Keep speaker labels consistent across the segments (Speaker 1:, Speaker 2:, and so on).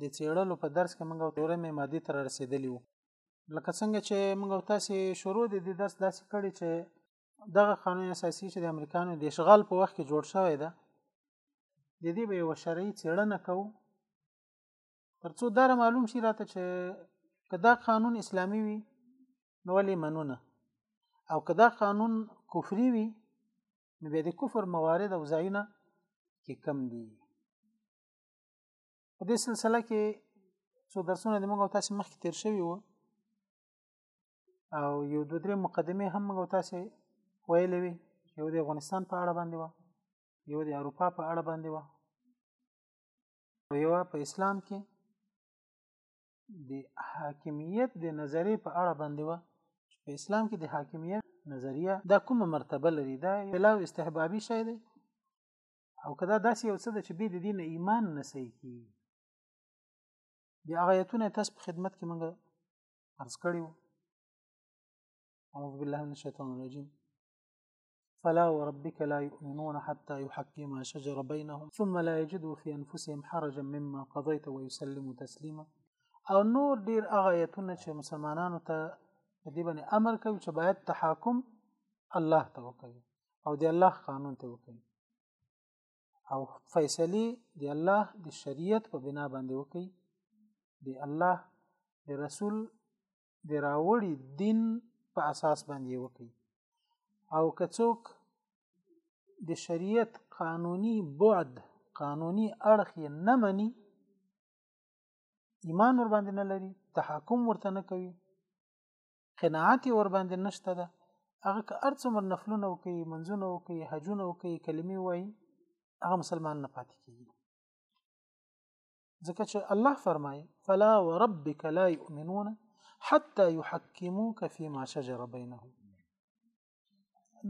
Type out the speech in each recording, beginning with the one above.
Speaker 1: د څېړلو په درس کې موږ تورمې مادي تر رسیدلی وو لکه څنګه چې موږ تاسو شروع د دې درس داسې کړی چې دغه قانون اساسي چې د امریکانو د اشغال په وخت کې جوړ شوی دی د دې به یو شرعي څېړنه کوو ترڅو دا معلوم شي راته چې کدا قانون اسلامي وي نو ولې منونه او کدا قانون کفري وي نو بیا د کفر موارد او ځایونه کې کم دي په دې سلسله کې څو درسونه د موږ تاسو مخکې تیر شوی وو او یو دوه درې مقدمه هم موږ تاسو ویلې وی یو د افغانستان په اړه باندې و یو د اروپا په اړه باندې و او یو په اسلام کې د حاکمیت د نظریې په اړه باندې و په اسلام کې د حاکمیت نظریه دا کومه مرتبه لري دا بلا استحبابي شی دی او کدا داسې یو څه ده چې به د دین ایمان نه صحیح کی بیا غیتونه تاسو په خدمت کې موږ عرض کړی وو اعوذ بالله من الشیطان الرجیم فلا وربك لا يؤمنون حتى يحكم ما شجر بينهم ثم لا يجدوا في أنفسهم حرجا مما قضيت ويسلموا تسليما او نور ډیر هغه آیتونه چې مسلمانانو ته دې باندې امر کوي چې باید تحاکم الله ته وکړي او د الله قانون ته وکړي او فیصله د الله د شریعت په بنا باندې وکړي د الله د رسول د راوړي دین په اساس باندې وکړي او که څوک د شریعت قانوني بعد قانوني اړخ یې نه مني ایمان ور باندې نه لري تحکم ورته نه کوي قناعت ور باندې نشته ده هغه که ارڅ عمر نفلونه وکي منځونه وکي حجونه وکي کلمې وای هغه مسلمان نه پاتې کیږي ځکه چې الله فرمایي فلا وربك لا يؤمنون حتى يحكموك فيما شجر بينهم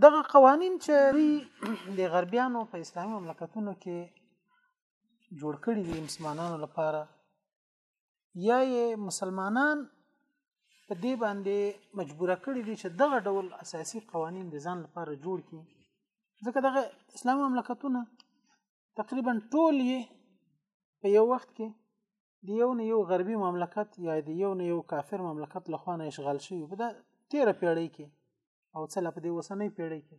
Speaker 1: دغه قوانين چې د غربيانو په اسلامي مملکتونو کې جوړ کړي دي مسلمانانو لپاره یا یې مسلمانان په دې باندې مجبور کړی دي چې دغه ډول اساسي قوانين د ځان لپاره جوړ کړي ځکه دغه اسلامي مملکتونه تقریبا ټول یې په یو وخت کې د یو نه یو غربي مملکت یا د یو نه یو کافر مملکت لخوا نه اشغال شوی په 13 پیړۍ کې او څه لا په دې وسنۍ پیړۍ کې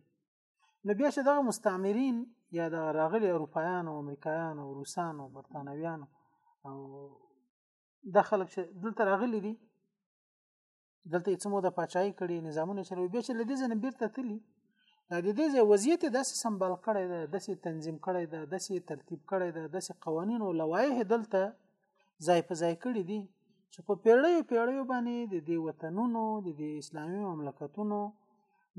Speaker 1: نو بیا چې دغه مستعمرین یا د راغلي اروپایانو امریکایانو روسانو برتانویانو او د خلک چې دلته راغلي دي دلته یې څه موده پاچاهي کړې نظامونه چلوي بیا چې له دې ځای نه بیرته تللي دا د دې ځای وضعیت یې داسې سمبال کړی دی داسې تنظیم کړی دی داسې ترتیب کړی دی داسې قوانین او لوایح دلته ځای په ځای کړي دي چې په پیړیو پیړیو باندې د دې وطنونو د دې اسلامي مملکتونو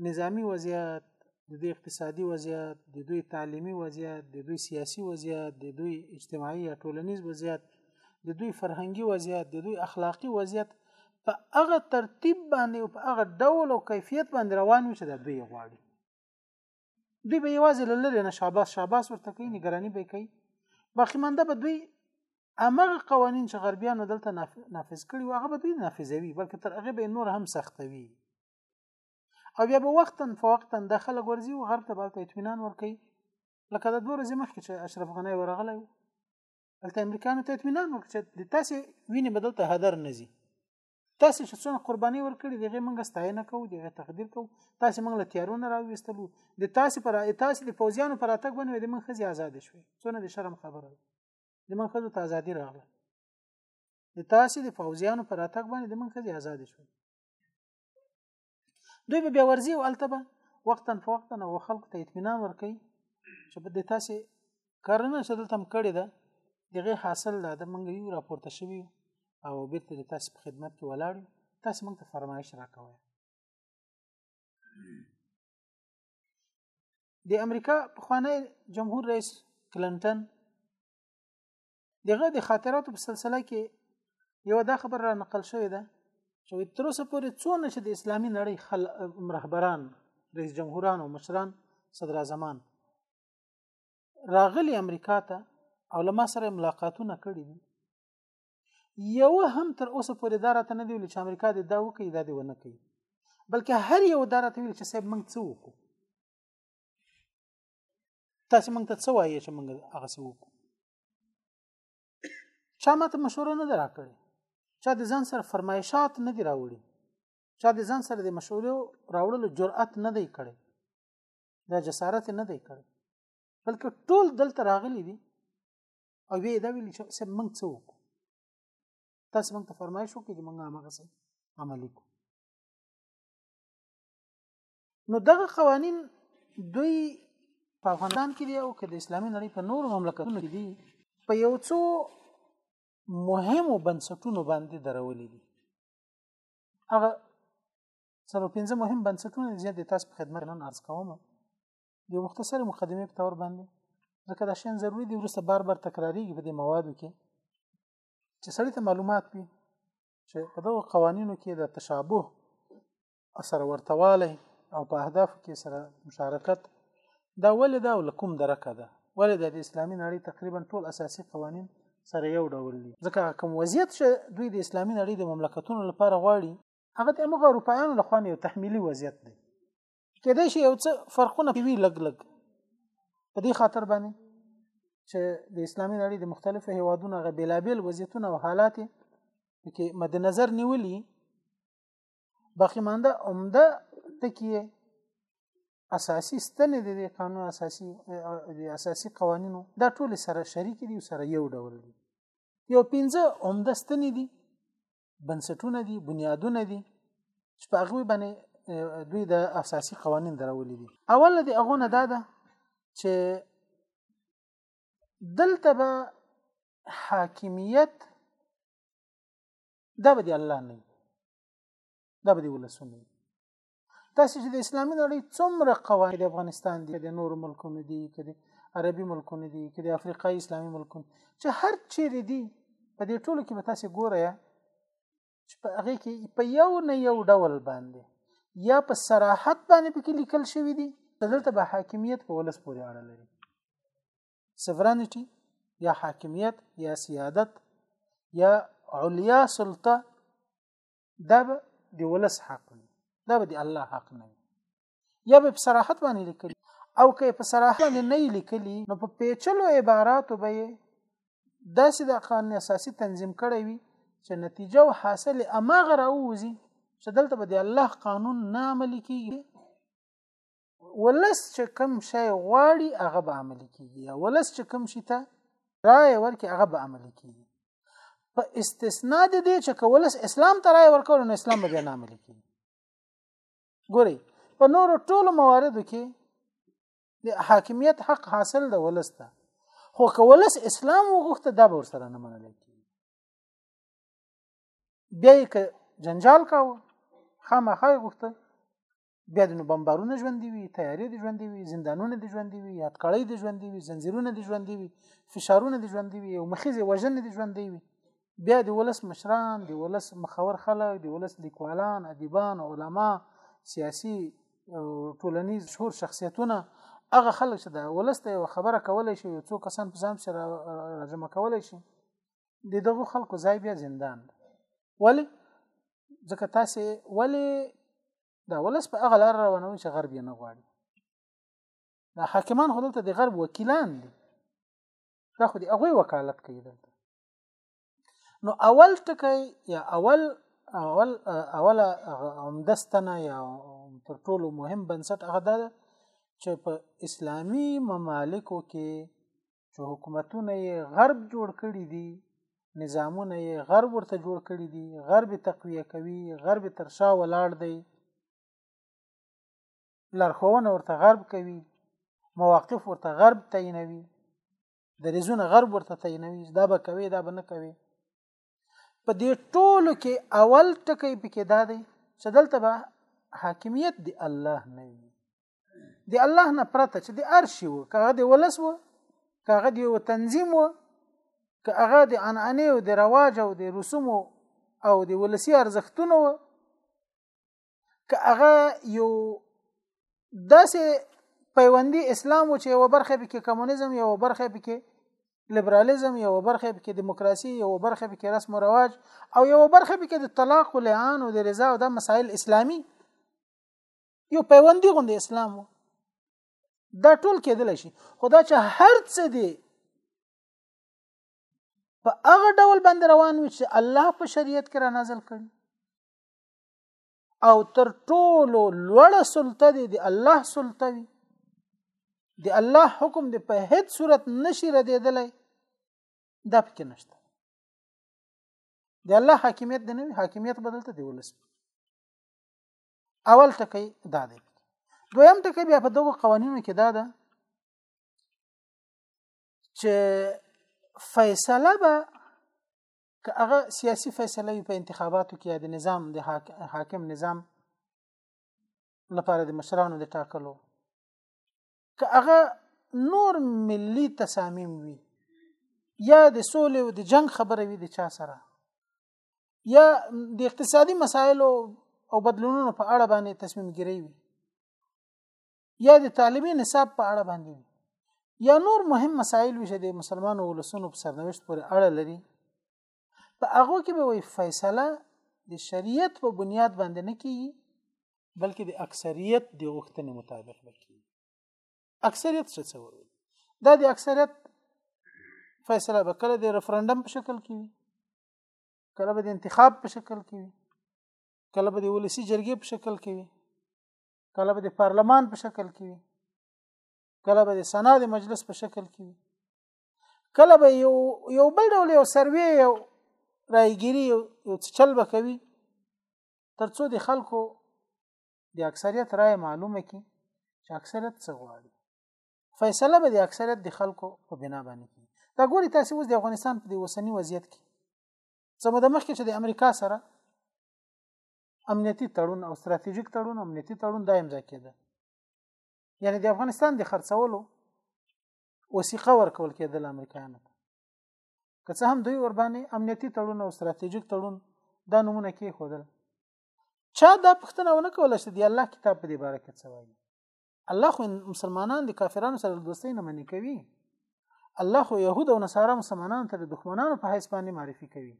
Speaker 1: نظامی وضعیت د دوی اقتصادي وضعیت د دوی تعلیمي وضعیت د دوی سیاسي وضعیت د دوی اجتماعي یا ټولنیز وضعیت د دوی فرهنګي وضعیت د دوی اخلاقی وضعیت په هغه ترتیب باندې او په هغه ډول او کیفیت باندې روان وي چې د دوی غواړي دوی به یوازې له لرې نه شاباس شاباس ورته کوي نګراني به کوي باقي مانده به دوی امغه قوانین چې غربیانو دلته نافذ کړي هغه به دوی نافذوي بلکې تر هغه به نور هم سختوي او بیا به وختا فوقتا د خلک ورځي او غرب ته به اطمینان ورکړي لکه د دوه ورځې مخکې چې اشرف غنی ورغلی و هلته امریکانو ته اطمینان ورکړ چې د تاسې وینې به دلته هدر نه ځي تاسو چې څونه قرباني ورکړي دغه موږ ستاینه کوو دغه تقدیر کوو تاسو موږ له تیارونه راوېستلو د تاسو پر تاسو د فوجیانو پر اتک باندې د موږ خزي آزاد شوي څونه د شرم خبره ده د موږ خزو ته ازادي راغله د تاسو د فوجیانو پر اتک باندې د موږ خزي آزاد شوي دوی به بیا ورځي او الته به وقتا فوقتا او خلق ته اطمینان ورکړي چې په دې تاسو کارونه چې دلته هم کړی ده دغه حاصل ده د منګ یو راپورته شوی او بیرته د تاسو په خدمت کې ولاړ تاسو موږ ته فرمایش راکوي د امریکا پخوانی جمهور رئیس کلنټن دغه د خاطراتو په سلسله کې یو دا خبر را نقل شوې ده چې تر اوسه پورې څونه چې د اسلامي نړۍ خل رهبران رئیس جمهوران او مشران صدر اعظمان راغلي امریکا ته او لما سره ملاقاتونه کړي دي یو هم تر اوسه پورې دا راته نه دی ویل چې امریکا دې دا وکړي دا دې ونه کوي بلکې هر یو دا راته ویل چې صاحب موږ څه وکړو تاسو مونږ ته څه وایي چې مونږ هغه څه وکړو چا ماته مشوره نه راکړي چا د ځان سره فرمایشات نه دی راوړي چا د ځان سره د مشورو راوړلو جرأت نه دی کړی دا جسارت نه دی کړی بلکې ټول دلته راغلي دي او وی دا ویل چې سم موږ څه وکړو تاسو موږ ته فرمایش وکړئ چې موږ هغه څه عملي کړو نو دغه قوانين دوی په افغانستان کې دی او که د اسلامي نړۍ په نورو مملکتونو کې دي په یو څو مهمو بنسټونو باندې درولې دي هغه سره پنځه مهم بنسټونه زیات د تاسو په خدمت نن عرض کوم د مختصر مقدمه په تور باندې ځکه دا شین ضروری دی ورسته بار بار تکرارېږي په دې موادو کې چې سړی ته معلومات وي چې په دغو قوانینو کې د تشابه سره ورتوالی او په اهدافو کې سره مشارکت دا ولې دا لکم درکه ده ولې د اسلامي نړۍ تقریبا ټول اساسي قوانین سره یو ډول دي ځکه کوم وضعیت چې دوی د اسلامي نړۍ د مملکتونو لپاره غواړي هغه د موږ اروپایانو لخوا یو تحمیلي وضعیت دی کېدای شي یو څه فرقونه وي لګ لګ په دې خاطر باندې چې د اسلامي نړۍ د مختلفو هیوادونو غ بیلابل وضعیتونه او حالات کې مد نظر نیولي باقی مانده عمده تکیه اساسي ستنې د دې قانون اساسي د اساسي قوانینو دا ټول سره شریک دي او سره یو ډول دي یو پنځه عمده ستنې دي بنسټونه دي بنیادونه دي چې په هغه باندې دوی د اساسي قوانین درولې دي اول د هغه نه دا ده چې دلته به حاکمیت دا به دی الله نه دا به دی ولسونه تاسو چې د اسلامي نړۍ څومره قواعد افغانستان دي د نور ملکونو دي کړي عربي ملکونو دي کړي افریقای اسلامي ملکونو چې هر چیرې دي په دې ټولو کې به تاسو ګورئ چې په هغه کې په یو نه یو ډول باندې یا په صراحت باندې پکې لیکل شوی دی دلته به حاکمیت په ولس پورې اړه لري سفرانټي یا حاکمیت یا سیادت یا علیا سلطه دا به د ولس حق وي دا به د الله حق نه وي یا به په صراحت باندې لیکلي او که په صراحت باندې نه لیکلي نو په پیچلو عباراتو به یې داسې د قانون اساسي تنظیم کړی وي چې نتیجه او حاصل اماغه راووځي چې دلته به د الله قانون نه عملي کیږي ولس چې کوم شی غواړي هغه به عملي کیږي ولس چې کوم شي ته رائے ورکړي هغه به عملي کیږي په استثناء د دې چې کولس اسلام ته رائے ورکول نو اسلام به نه عملي کیږي ګوري په نور ټولو مواردو کې د حاکمیت حق حاصل د ولس ته خو کولس اسلام وغوښته دا به ورسره نه منل کیږي بیا یې جنجال کاوه خامخا غوښته بیا د نو بمبارونه ژوندې وي تیارې دي ژوندې وي زندانونه دي ژوندې وي یادکړۍ دي ژوندې وي زنجیرونه دي ژوندې وي فشارونه دي ژوندې وي او مخیزې وژنې دي ژوندې وي بیا د ولس مشران د ولس مخور خلک د ولس لیکوالان ادیبان علما سیاسي او ټولنیز شور شخصیتونه هغه خلک چې د ولس ته یو خبره کولای شي یو څو کسان په ځام سره راجمع کولای شي د دغه خلکو ځای بیا زندان دی ولی ځکه تاسو ولی دا ولس په هغه لار روانوي چې غرب یې نه غواړي دا حاکمان خو دلته د غرب وکیلان دي دا خو د هغوی وکالت کوي دلته نو اول ټکی یا اول اول اول عمدستنه یا تر ټولو مهم بنسټ هغه ده چې په اسلامی ممالکو کې چې حکومتونه یې غرب جوړ کړي دي نظامونه یې غرب ورته جوړ کړي دي غرب تقویه کوي غرب تر شا ولاړ دی لارښوونه ورته غرب کوي مواقف ورته غرب تعینوي د ریزونه غرب ورته تعینوي دا به کوي دا به نه کوي په دې ټولو کې اول ټکی پکې دا دی چې دلته به حاکمیت دی الله نه وي دی الله نه پرته چې دی ارشي وو کغه دی ولس وو کغه دی و تنظیم وو کغه دی عنعنه او دی رواج او دی رسوم او دی ولسی ارزښتونه وو که هغه یو داسې پیوندي اسلام و چې یو برخه پکې کمونیزم یو برخه پکې لیبرالیزم یو برخه پکې دیموکراسي یو برخه پکې رسم او رواج او یو برخه پکې د طلاق او لعان او د رضا او د مسائل اسلامي یو پیوندي غوندي اسلام و دا ټول کېدل شي خدا چې هر څه دی په هغه ډول باندې روان وي چې الله په شریعت کې را نازل کړي او تر ټولو لوړه سلطه دی د الله سلطه وي د الله حکم دی په هیڅ صورت نشي ردېدلی دا پکې نشته د الله حاکمیت دی نه حاکمیت بدلته دی ولس اول ټکی دا دی دویم ټکی بیا په دغو قوانینو کې دا ده چې فیصله به که هغه سیاسي فیصله وي په انتخاباتو کې یا د نظام د حاکم نظام لپاره د مشرانو د ټاکلو که هغه نور ملي تصامیم وي یا د سولې او د جنگ خبره وي د چا سره یا د اقتصادي مسایلو او بدلونونو په اړه باندې تصمیم ګیری وي یا د تعلیمي نصاب په اړه باندې وي یا نور مهم مسایل وي چې د مسلمانو ولسونو په سرنوشت پورې اړه لري په هغه کې به وي فیصله د شریعت په بنیاد باندې نه کیږي بلکې د اکثریت د غوښتنې مطابق به کیږي اکثریت څه څه وایي دا د اکثریت فیصله به کله د ریفرندم په شکل کې وي کله به د انتخاب په شکل کې وي کله به د ولسی جرګې په شکل کې وي کله به د پارلمان په شکل کې وي کله به د سنا د مجلس په شکل کې وي کله به یو یو بل ډول یو سروي یو رايګيري یو چل به کوي ترڅو د خلکو د اکثریت رائے معلومه کی چې اکثریت څه غواړي فیصله به د اکثریت د خلکو په بنا باندې کی دا ګوري تاسو اوس د افغانستان په اوسنی وضعیت کې زموږ د مخکې چې د امریکا سره امنیتي تړون او ستراتیژیک تړون امنیتي تړون دا امضا کېده یعنی د افغانستان د خرڅولو وسیقه ورکول کېدل امریکایانو ته که څه هم دوی ورباندې امنیتي تړون او ستراتیژیک تړون دا نمونه کې خودل چا دا پښتنه ونه کوله چې دی الله کتاب په دې باره کې څه وایي الله خو مسلمانان د کافرانو سره دوستۍ نه منې کوي الله خو يهود او نصارا مسلمانان تر دښمنانو په حیث باندې معرفي کوي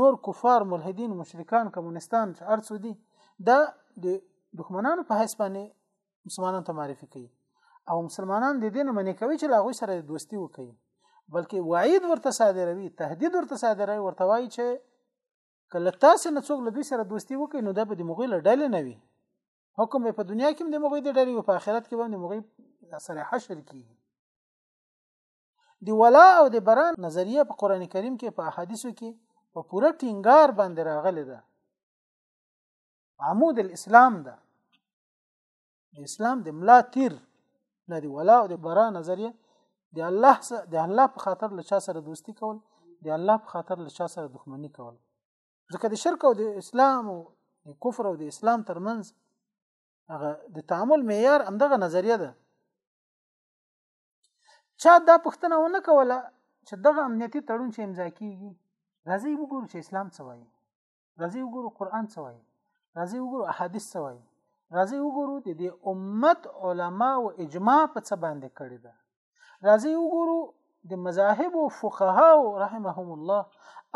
Speaker 1: نور کفار ملحدین مشرکان کمونستان چې ارڅو دي دا د دښمنانو په حیث باندې مسلمانان ته معرفي کوي او مسلمانان د دې نه منې کوي چې لاغوي سره دوستي وکړي بلکې وعید ورته صادروي تهدید ورته صادروي ورته وایي چې کله تاسو نه څوک له دوی سره دوستي وکړي نو دا به د مغول ډلې نه وي حکم په دنیا کې د مغوی د ډلې او په آخرت کې باندې مغوی سره حشر کیږي دی ولا او د بران نظریه په قران کریم کې په احادیثو کې په پوره ټینګار باندې راغلی ده عمود الاسلام ده د اسلام د ملا تیر نه دی ولا او د برا نظریه د الله د الله په خاطر له چا سره دوستی کول د الله په خاطر له چا سره دښمنی کول ځکه د شرک او د اسلام او د کفر او د اسلام ترمنځ هغه د تعامل معیار همدغه نظریه ده چا دا پښتنه ونه کوله چې دغه امنیتي تړون چې امضا کیږي راځي وګورو چې اسلام څه وایي راځي وګورو قران څه وایي راځي وګورو احادیث څه وایي راځي وګورو د دې امت علما او اجماع په څه باندې کړی ده راځي وګورو د مذاهب او فقها رحمهم الله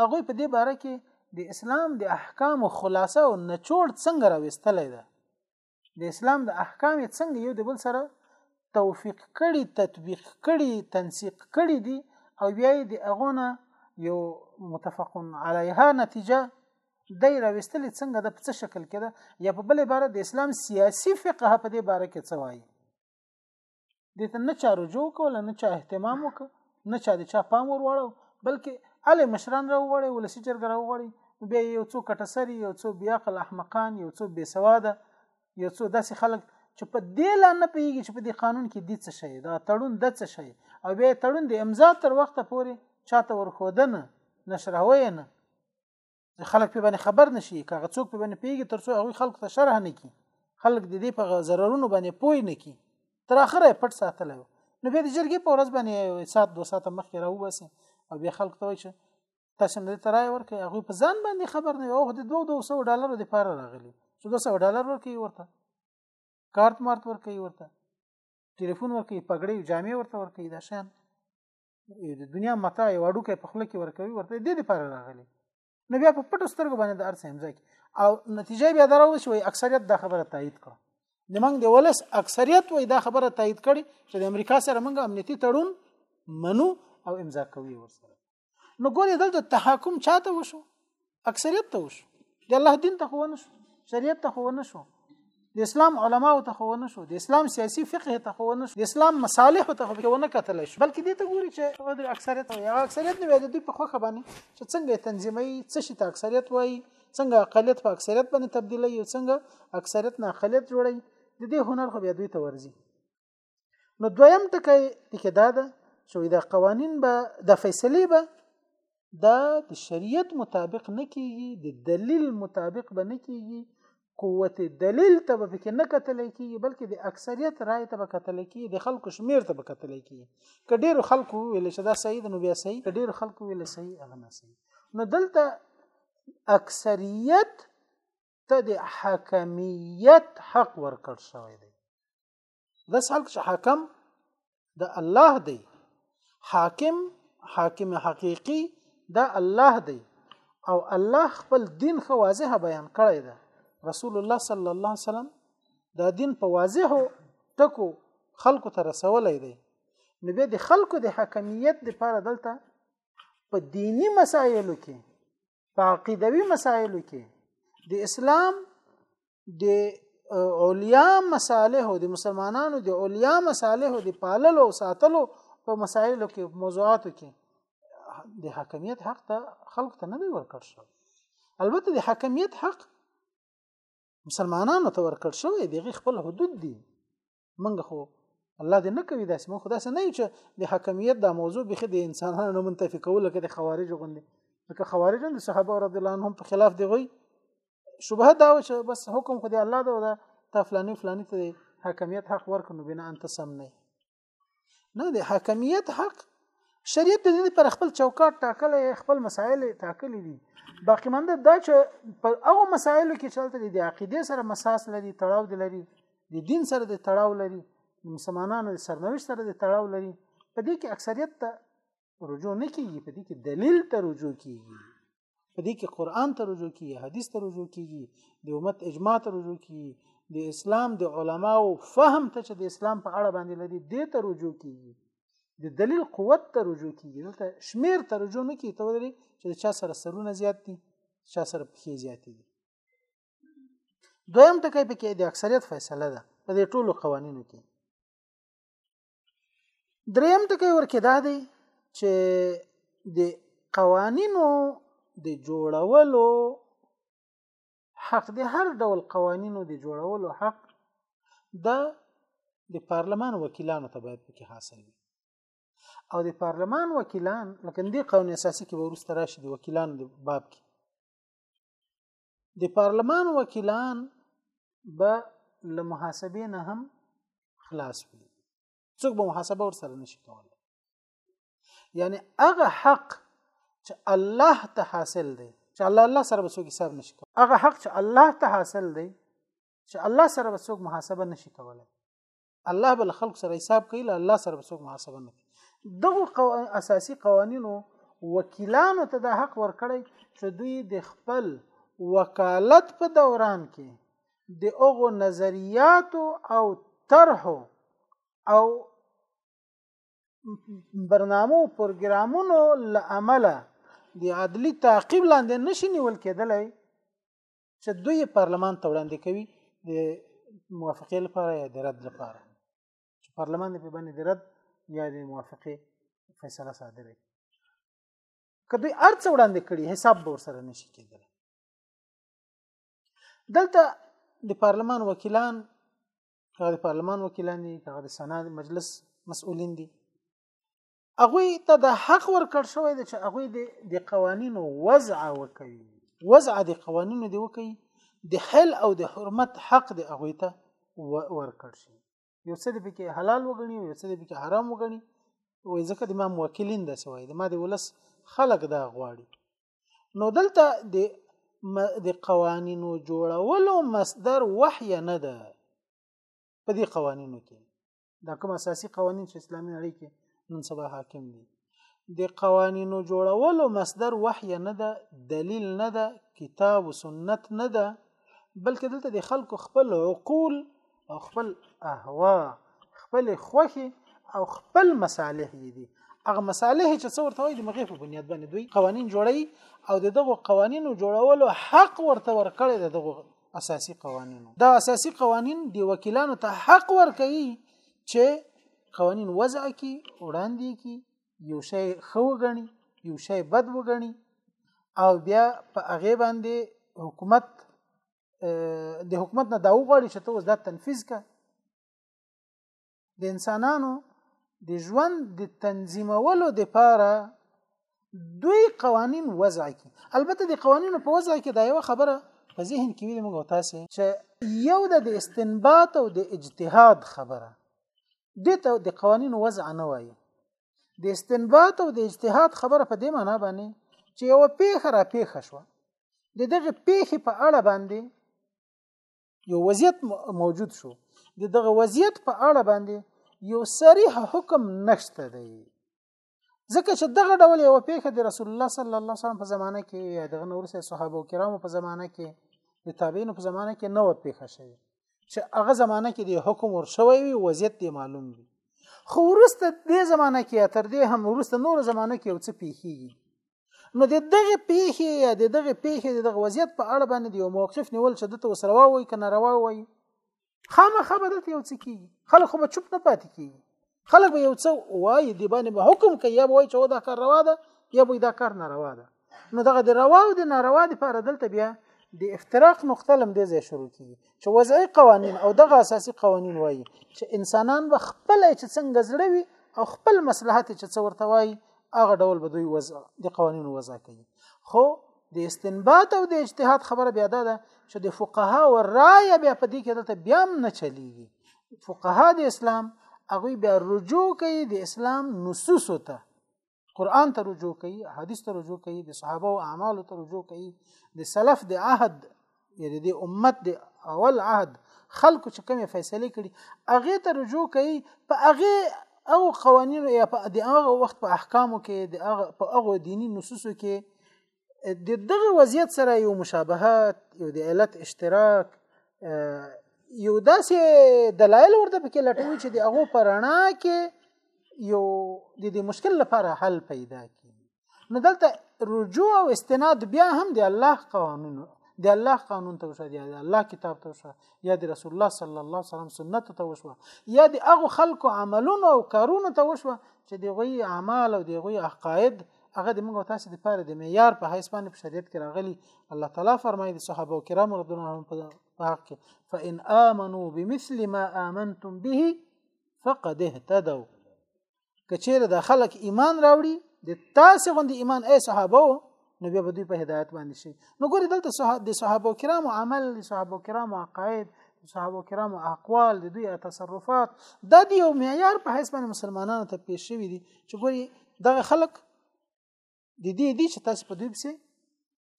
Speaker 1: هغه په دې باره کې د اسلام د احکام خلاصه او نچوړ څنګه راوستلې ده د اسلام د احکام څنګه یو د بل سره توفیق کړي تطبیق کړي تنسیق کړي دي او بیا د اغونه یو متفق علیها نتیجه دای راوستل څنګه د څه شکل کې ده یا په بل عبارت د اسلام سیاسي فقه په دې باره کې څه وایي دې ته نه چا رجوع کوله نه چا اهتمام وکړ نه چا د چا پام ورواړو بلکې اله مشران راوغړي ولسی جرګه راوغړي بیا یو څو کټسری یو څو بیا قل احمقان یو څو بې سواده یو څو داسې خلک چې په دې لا نه پیږي چې په دې قانون کې د څه شي دا تړون د څه شي او بیا تړون د امضا تر وخته پورې چاته ورخودنه نشروي نه چې خلک په باندې خبر نشي کاغه څوک په باندې پیږي ترڅو هغه خلکو ته شرح نه کی خلک د دې په ضررونو باندې پوي نه کی تر اخره پټ ساتل نو به د جرګې په ورځ باندې سات دوه ساعت مخکې راوباسي او به خلک ته وایي چې تاسو نه ترای ورکه هغه په ځان باندې خبر نه او د 200 ډالر د پاره راغلی چې 200 ډالر ورکه ورته کارت مارت ورکه ورته ټلیفون ورکه پګړې جامې ورته ورکه دا شان د دنیا متاع یو اډوکی په خپل کې ورکوي ورته دې لپاره راغلي نو بیا په پټو سترګو باندې د ارسه همځه کی او نتیجه بیا دراو شوی اکثریت دا خبره تایید کړه د منګ د ولس اکثریت وای دا خبره تایید کړي چې د امریکا سره منګ امنیتي تړون منو او امضا کوي ورسره نو ګورې دلته تحاکم چاته وشو اکثریت ته وشو د الله دین ته خو نه شو شریعت ته خو نه شو د اسلام علما ته خو نه شو د اسلام سیاسي فقه ته خو نه شو د اسلام مصالح ته خو نه کتل شو بلکې دې ته ګوري چې د اکثریت یا اکثریت نه د دوی په خوخه باندې چې څنګه تنظیمي څه شي ته اکثریت وایي څنګه اقلیت په اکثریت باندې تبدیلي یو څنګه اکثریت نه اقلیت جوړي د دې هنر خو بیا دوی ته ورزي نو دویم ټکی پکې دا ده چې دا قوانین به د فیصلې به دا د شریعت مطابق نه کیږي د دلیل مطابق به نه کیږي قوت دلیل ته به پکې نه کتل کیږي بلکې د اکثریت رائے ته به کتل کیږي د خلکو شمیر ته به کتل کیږي که ډیر خلکو ویل چې دا صحیح ده نو بیا صحیح که ډیر خلکو ویل صحیح هغه نه صحیح نو دلته اکثریت ته د حاکمیت حق ورکړ شوی دی دا سال چې حاکم د الله دی حاکم حاکم حقيقي دا الله دی او الله خپل دین خو واضح بیان کړی دی رسول الله صلی الله علیه وسلم دا دین په واضح ټکو خلکو ته رسولای دی نو به د خلکو د حاکمیت لپاره دلته په دینی مسایلو کې په عقیدوي مسایلو کې د اسلام د اولیا مصالح د مسلمانانو د اولیا مصالح د پاللو او ساتلو په مسایلو کې موضوعاتو کې د حاکمیت حق ته خلق ته نه دی ورکړ شو البته د حاکمیت حق مسلمانانو ته ورکړ شوی دی خپل حدود دي منګه خو الله دې نه کوي داسې مو خدای سره نه یو چې د حکمیت دا موضوع به د انسانانو منتفي کول کې د خوارج غوندي لکه خوارج د صحابه رضی الله عنهم په خلاف دی وي شبهه دا و چې بس حکم خدای الله دا ته فلانی فلانی ته حکمیت حق ورکنو بنا انت سم نه نه د حاکمیت حق شریعت د دې پر خپل چوکاټ ټاکلې خپل مسائل ټاکلې دي باقی منده دا چې په هغه مسائلو کې چلته دي د عقیده سره مساس لري تړاو دي لري د دین سره د تړاو لري د مسلمانانو د سرنوشت سره د تړاو لري په دې کې اکثریت ته رجوع نه کیږي په دې کې دلیل ته رجوع کیږي په دې کې قران ته رجوع کیږي حدیث ته رجوع کیږي د امت اجماع ته رجوع کیږي د اسلام د علماو فهم ته چې د اسلام په اړه باندې لري دې ته رجوع کیږي د دلیل قوت ته رجوع کیږي دلته شمیر ته رجوع نه کیږي ته ولري چې چا سره سرونه زیات دي چا سره پخې زیات دي دویم ټکی پکې د اکثریت فیصله ده په دې ټولو قوانینو کې دریم ټکی ورکې دا دی چې د قوانینو د جوړولو حق د هر ډول قوانینو د جوړولو حق د د پارلمان وکیلانو ته باید پکې حاصل وي او د پارلمان وکیلان لکه دې قانون اساسي کې ورسته راشي د وکیلانو د باب کې د پارلمان وکیلان به له محاسبې نه هم خلاص وي څوک به محاسبه ور سره نشي کولای یعنی هغه حق چې الله ته حاصل دی چې الله الله سره به څوک حساب نشي کولای هغه حق چې الله ته حاصل دی چې الله سره به څوک محاسبه نشي کولای الله بل خلق سره حساب کوي له الله سره به څوک محاسبه نه کوي دغه قو... اساسي قوانینو وکیلانو ته د حق ورکړی چې دوی د خپل وکالت په دوران کې د هغو نظریاتو او طرحو او برنامو پروګرامونو لامل د عدلی تعقیب لاندې نشي نیول کېدلی چې دوی پارلمان ته وړاندې کوي د موافقې لپاره یا د رد لپاره چې پارلمان په باندې د رد یا د موافقې فیصله صادره کړي که دوی ارڅ وړاندې کړي حساب به ورسره نشي کېدلی دلته د پارلمان وکیلان هغه د پارلمان وکیلان دي هغه د سنا مجلس مسؤلین دي هغوی ته د حق ورکړ شوی دی چې هغوی د قوانینو وضع وکوي وضع د قوانینو دی وکوي د حل او د حرمت حق دی هغوی ته ورکړ شي یو څه د پکې حلال وګڼي یو څه د پکې حرام وګڼي وای ځکه د ما موکلین د سوای د ما د ولس خلق دا غواړي نو دلته د د قوانینو جوړولو مصدر وحی نه ده په دې قوانینو کې دا کوم اساسي قوانين چې اسلامي نړۍ کې نن سبا حاکم دي د قوانینو جوړولو مصدر وحی نه ده دلیل نه ده کتاب و سنت نه ده بلکې دلته د خلکو خپل عقول او خپل اهوا خپل خوخي او خپل مصالح دي هغه مصالح چې څو ورته وي د مغې په بنیاد باندې دوی قوانین جوړي او د دغه قوانینو جوړولو حق ورته ورکړي د دغه اساسي قوانين دا اساسي قوانين د وکیلانو ته حق ورکوي چې قوانين وضع کی وړاندې کی یو شی خو غني یو شی بد وګڼي او بیا په هغه باندې حکومت د حکومت نه دا وغواړي چې ته اوس دا تنفيذ کړه د انسانانو د ژوند د تنظیمولو د پاره دوی قوانین وضع کی البته د قوانینو په وضع کې دا یو خبره په ذهن کې ویل موږ تاسو چې یو د استنباط او د اجتهاد خبره دته د قوانینو وضع نه وایي د استنباط او د اجتهاد خبره په دې معنی باندې چې یو پیښه را پیښه شو د دغه پیښې په اړه باندې یو وضعیت موجود شو د دغه وضعیت په اړه باندې یو صریح حکم نشته دی ځکه چې دغه ډول یو پیښه د رسول الله صلی الله علیه وسلم په زمانه کې یا دغه نور سه صحابه کرامو په زمانه کې د تابعین په زمانه کې نه و پیښه شوی چې هغه زمانه کې د حکم ورشوی وي وضعیت دی معلوم دی خو ورسته د زمانه کې تر دې هم ورسته نور زمانه کې یو څه پیښیږي نو د دغه پیښې یا د دغه پیښې د دغه وضعیت په اړه باندې یو موقف نیول چې دته وسره وای کنه روا وای خامخا به دلته یو څه کیږي خلک خو به چوپ نه پاتې کیږي خلک به یو څه وای دی باندې به حکم کوي یا وای چې دا کار روا ده یا به دا کار ناروا ده نو دغه د روا او د ناروا لپاره دلته بیا د افتراق نقطه لم دې ځای شروع کیږي چې وضعي قوانين او دغه اساسي قوانين وایي چې انسانان به خپل چې څنګه زړوي او خپل مصلحت چې څورته وایي هغه ډول به دوی وضع د قوانینو وضع کوي خو د استنباط او د اجتهاد خبره بیا ده چې د فقها او رایه بیا په دې کې دلته بیا نه چلیږي فقها د اسلام هغه بیا رجوع کوي د اسلام نصوص ته قران ته رجوع کوي حدیث ته رجوع کوي د صحابه او اعمال ته رجوع کوي د سلف د عهد یعنی د امت د اول عهد خلکو چې کومې فیصله کړي هغه ته رجوع کوي په هغه او قوانینو یا په د هغه وخت په احکامو کې د هغه په هغه دینی نصوصو کې د دغه وضعیت سره یو مشابهت یو د علت اشتراک یو داسې دلایل ورته پکې لټوي چې د هغه پرانا کې یو د دې مشکل لپاره حل پیدا کړي نو دلته رجوع او استناد بیا هم دی الله قانون دی الله قانون ته وشو دی الله کتاب ته وشو یا دی رسول الله صلی الله علیه وسلم سنت ته وشو یا دی هغه خلکو عملونو او کارونو ته وشو چې دی غوي اعمال او دی غوي عقاید هغه د موږ تاسو د پاره د معیار په حیث باندې په شریعت کې راغلي الله تعالی فرمایي د صحابه کرام رضی الله عنهم په حق کې فإن آمنوا بمثل ما آمنتم به فقد اهتدوا کچېره د خلک ایمان راوړي د تاسو غوندي ایمان اي صحابه نو بیا به دوی په هدایت باندې شي نو ګوري دلته صحابه د صحابه کرامو عمل د صحابه کرامو عقاید د صحابه کرامو اقوال د دوی تصرفات د دې یو معیار په حساب باندې مسلمانانو ته پیښ شوی دي چې ګوري دغه خلک د دې دي چې تاسو په دوی پسې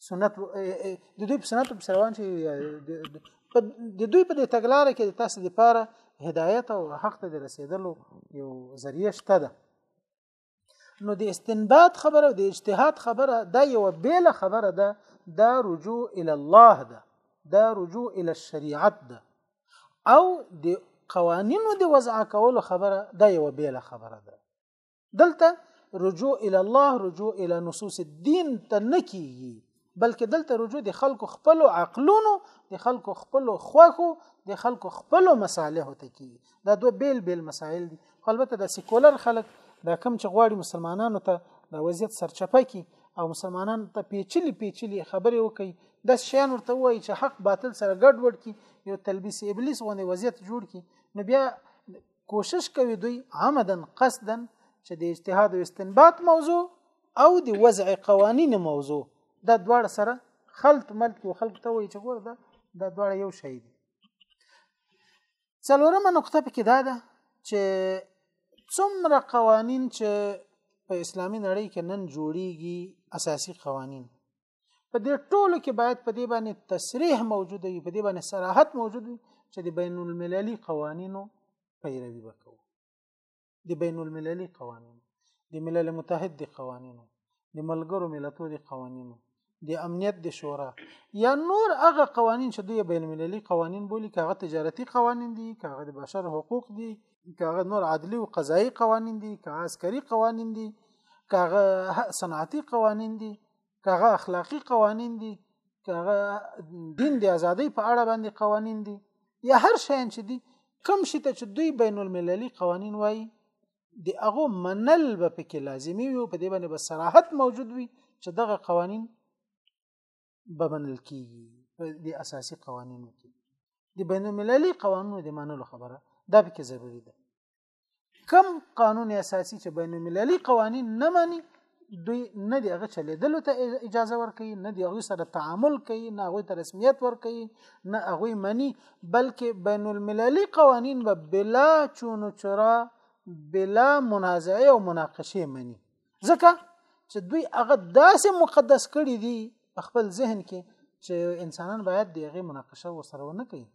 Speaker 1: سنت د دوی په سنت په روان شي د دوی په دې تګلارې کې تاسو لپاره هدایت او حق ته رسیدلو یو ذریعہ شته ده نو د استنباط خبره او د اجتهاد خبره دا یو بیل خبره ده دا رجوع الی الله ده دا رجوع الی الشریعت ده او د قوانینو د وضع کولو خبره دا یو بیل خبره ده دلته رجوع الى الله رجوع الى نصوص الدين ته نه کیږي بلکې دلته رجوع د خلکو خپل عقلونو د خلکو خپل خوخو د خلکو خپل مصالح ته کیږي دا دوه بیل بیل مسائل دي البته د سیکولر خلک دا کم چې غواړي مسلمانانو ته د وضعیت سرچپه کی او مسلمانان ته پیچلی پیچلی خبرې وکړي د شیان ورته وایي چې حق باطل سره ګډ وډ کی یو تلبیس ابلیس غونې وضعیت جوړ کی نو بیا کوشش کوي دوی عمدا قصدا چې د اجتهاد او استنباط موضوع او د وضع قوانین موضوع دا دواړه سره خلط ملت کو خلق ته وي چې ګور دا دا دواړه یو شی دي څلورمه نقطه پکې دا ده چې څومره قوانین چې په اسلامي نړۍ کې نن جوړیږي اساسي قوانین په دې ټولو کې باید په دې باندې تصریح موجود وي په دې باندې صراحت موجود وي چې د بین المللي قوانینو پیروي وکړو د بین المللي قوانینو د ملل متحد د قوانینو د ملګرو ملتو د قوانینو د امنیت د شورا یا نور هغه قوانین چې دوی بین المللي قوانین بولی کاغه تجارتي قوانین دي کاغه د بشر حقوق دي کاغه نور عدلي او قضایي قوانین دي کاغه عسکري قوانین دي کاغه صنعتي قوانین دي که هغه اخلاقی قوانین دي که هغه دین د ازادۍ په اړه باندې قوانین دي یا هر شی چې دي کم شي ته چې دوی بین المللي قوانین وایي د هغه منل به پکې لازمی وي په دې باندې به صراحت موجود وي چې دغه قوانین به منل کیږي په دې اساسي قوانینو کې د بین المللي قوانینو د منلو خبره دا پکې ضروری ده کم قانون اساسي چې بین المللي قوانين نه مانی دوی نه دی هغه چلیدلو ته اجازه ورکړي نه دی هغه سره تعامل کوي نه هغه ته رسمیت ورکړي نه هغه مني بلکې بین المللي قوانين به بلا چونو چرا بلا منازعه او مناقشه مني ځکه چې دوی هغه داسې مقدس کړي دي خپل ذهن کې چې انسانان باید دغه مناقشه وسره ونه کوي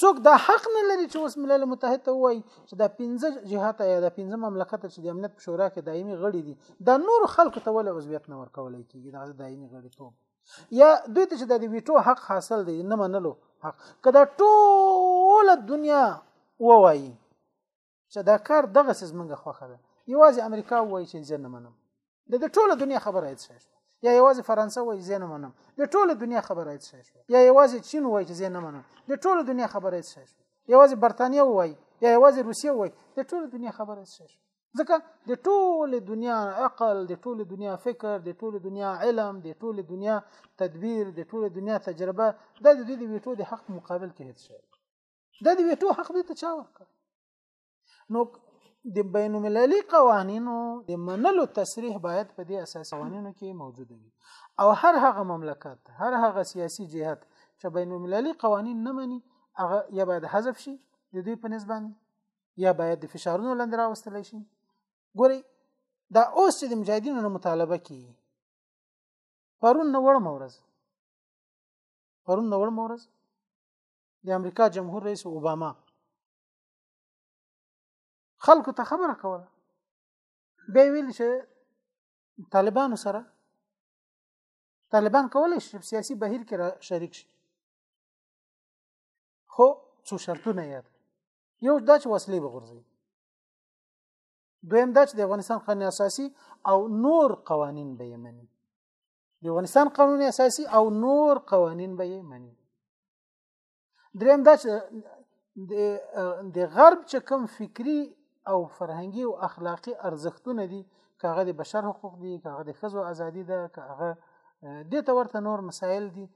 Speaker 1: څوک دا حق نه لري چې اوس ملل متحد ته وایي چې دا پنځه جهات یا دا پنځه مملکت چې د امنیت په شورا کې دایمي غړي دي دا نور خلکو ته ولې عضویت نه ورکول کیږي دا دایمي غړي توب یا دوی ته چې د ویټو حق حاصل دی نه منلو حق کدا ټول دنیا ووایي چې دا کار دغه څه زمونږه خوخه ده یوازې امریکا وایي چې زه نه منم د دې ټوله دنیا خبره هیڅ شي یا یوازې فرانسه وایي زه نه منم د ټوله دنیا خبره هیڅ شي یا یوازې چین وایي چې زه نه منم د ټوله دنیا خبره هیڅ شي یوازې برتانیا وایي یا یوازې روسیه وایي د ټوله دنیا خبره هیڅ شي ځکه د ټول دنیا عقل د ټول دنیا فکر د ټول دنیا علم د ټول دنیا تدبیر د ټول دنیا تجربه د دې د ویټو د حق مقابل کې هیڅ شي دا د ویټو حق دی ته چا ورکړ نو د بین المللي قوانینو د منلو تصریح باید په دې اساسي قوانینو کې موجود وي او هر هغه مملکت هر هغه سیاسي جهت چې بین المللي قوانین نه مني هغه یا باید حذف شي د دوی په نسبت یا باید د فشارونو لاندې راوستل شي ګوري دا اوس چې د مجاهدینو نه مطالبه کیږي پرون نه وړم ورځ پرون نه وړم ورځ د امریکا جمهور رئیس اوباما خلکو ته خبره کوله به ویل چې طالبانو سره طالبان کولای شي سیاسي بهیر کې شریک شي خو څو شرطونه یاد یو دا چې وسلې بغورځي دویم دا چې د افغانستان قانون اساسي او نور قوانین به یې مني د افغانستان قانون اساسي او نور قوانين به یې مني دریم دا چې د غرب چې کوم فکری او فرهنګي او اخلاقی ارزښتونه دي کاغه د بشر حقوق دي کاغه د خزو ازادي ده کاغه د ته ورته نور مسایل دي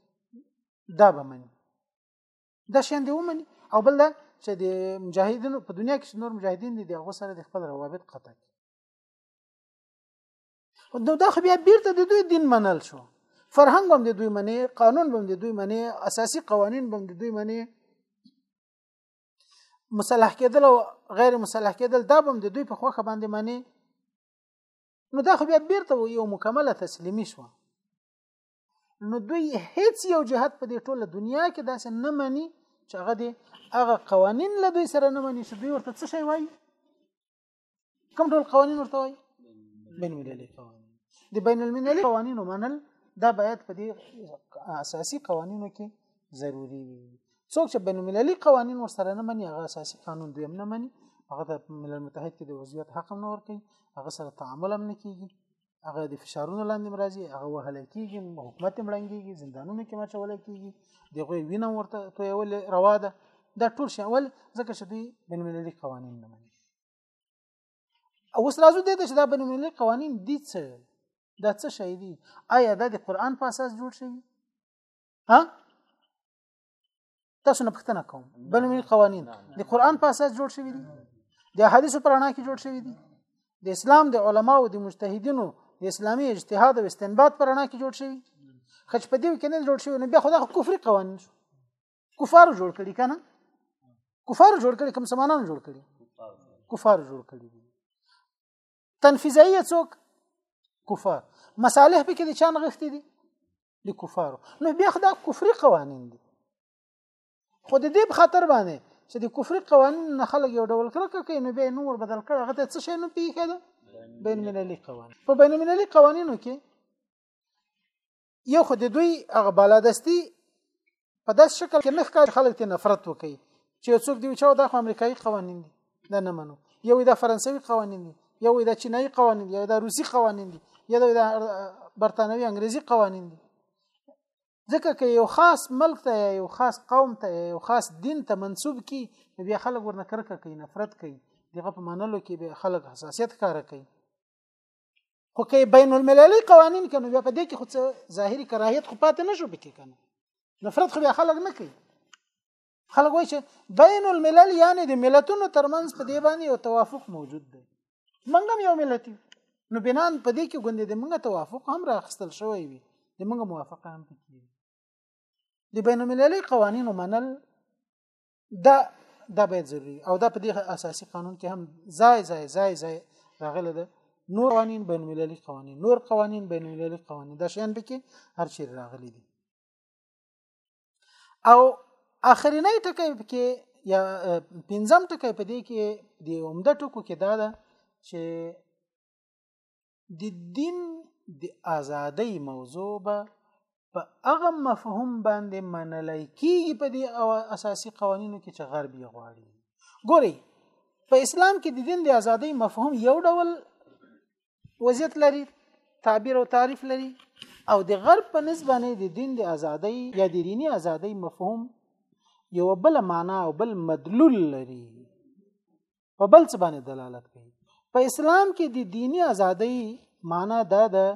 Speaker 1: دا به مني دا شین دی ومني او بل دا چې د مجاهدینو په دنیا کې نور مجاهدین دي دغه سره د خپل روابط قطع نو دا خو بیا بیرته د دوی دین منل شو فرهنګ هم د دوی منی قانون هم د دوی منی اساسي قوانین هم د دوی منی مصالح کېدل او غیر مصالح کېدل دا هم د دوی په خوخه باندې منی نو دا خو بیا بیرته یو مکمله تسلیمی شو نو دوی هیڅ یو جهاد په دې ټوله دنیا کې داسې نه مني چې هغه دې هغه قوانین له دوی سره نه مني چې دوی ورته څه شي وایي کوم ډول قوانين ورته وایي بین المللي قوانين د بین المللي قوانینو منل دا باید په دې اساسي قوانینو کې ضروری وي څوک چې بین المللي قوانين ورسره نه مني هغه اساسي قانون دویم نه مني هغه د ملل متحد کې د وضعیت حق نه ورکي هغه سره تعامل هم نه کیږي هغه د فشارونو لاندې راځي هغه وهل کیږي حکومت مړنګيږي زندانونو کې مچول کیږي دغه وینه ورته تویول روا ده دا ټول شي اول ځکه چې دوی بین المللي قوانین نه مني او اوس راځو دې چې دا بین المللي قوانین دي څه دا څه شي دي آیا دا د قران په اساس جوړ شوی ها تاسو نه پښتنه کوم بین المللي قوانین د قران په اساس جوړ شوی دي د احادیث پر اړه کې جوړ شوی دي د اسلام د علماو د مجتهدینو د اسلامي اجتهاد او استنباط پر اړه کې جوړ شوی خچ په دې کې نه جوړ شوی نو بیا خو دا کفر قوانین شو کفار جوړ کړي کنه کفار جوړ کړي کوم سمانان جوړ کړي کفار جوړ کړي تنفیذیه څوک کفار مصالح به کې د چا نغښتې دي د کفارو نو بیا خدا کفري قوانین دي خو د دې په خاطر باندې چې د کفري قوانین نه خلک یو ډول کرکه کوي نو بیا نور بدل کړه هغه ته څه شي نه پیښه ده بین المللي قوانین په بین المللي قوانینو کې یو خو د دوی هغه بالادستی په داس شکل کې نه ښکار خلک ته نفرت وکړي چې څوک دی چې دا خو امریکایي قوانین دي دا نه منو یو دا فرانسوي قوانین دي یو دا چینایي قوانین دي یو دا روسي قوانین دي یو دا برتانوي انګریزي قوانین دي ځکه که یو خاص ملک ته یو خاص قوم ته یو خاص دین ته منسوب کی بیا خلک ورنه کرکه کوي نفرت کوي دغه په منلو کې به خلک حساسیت کار کوي خو کې بین المللي قوانين کنه بیا په دې کې خو ظاهري کراهیت خو پاتې نشو بکې کنه نفرت خو بیا خلک نه کوي خلک وایي چې بین الملل یعنی د ملتونو ترمنځ په دې باندې یو توافق موجود دی منګ هم یو ملت نو بنان په دې کې ګوندې د منګه توافق هم راخستل شوی وي د منګه موافقه هم پکې د بین المللي قوانینو منل دا دا به ضروری او دا په دې اساسي قانون کې هم ځای ځای ځای ځای راغله ده نور قوانين بین المللي قوانين نور قوانين بین المللي قوانين دا شیان به کې هر چیر راغلي دي او اخرینی ټکی کې یا پنځم ټکی په دې کې د عمده ټکو کې دا ده چې د دین د ازادۍ موضوع به په هغه مفهوم باندې منلای کیږي په دې او اساسي قوانینو کې چې غرب یې غواړي ګوري په اسلام کې د دین د ازادۍ مفهوم یو ډول وضعیت لري تعبیر او تعریف لري او د غرب په نسبانه د دین د ازادۍ یا د دیني ازادۍ مفهوم یو بل معنا او بل مدلول لري په بل څه باندې دلالت کوي په اسلام کې د دینی ازادۍ معنا دا ده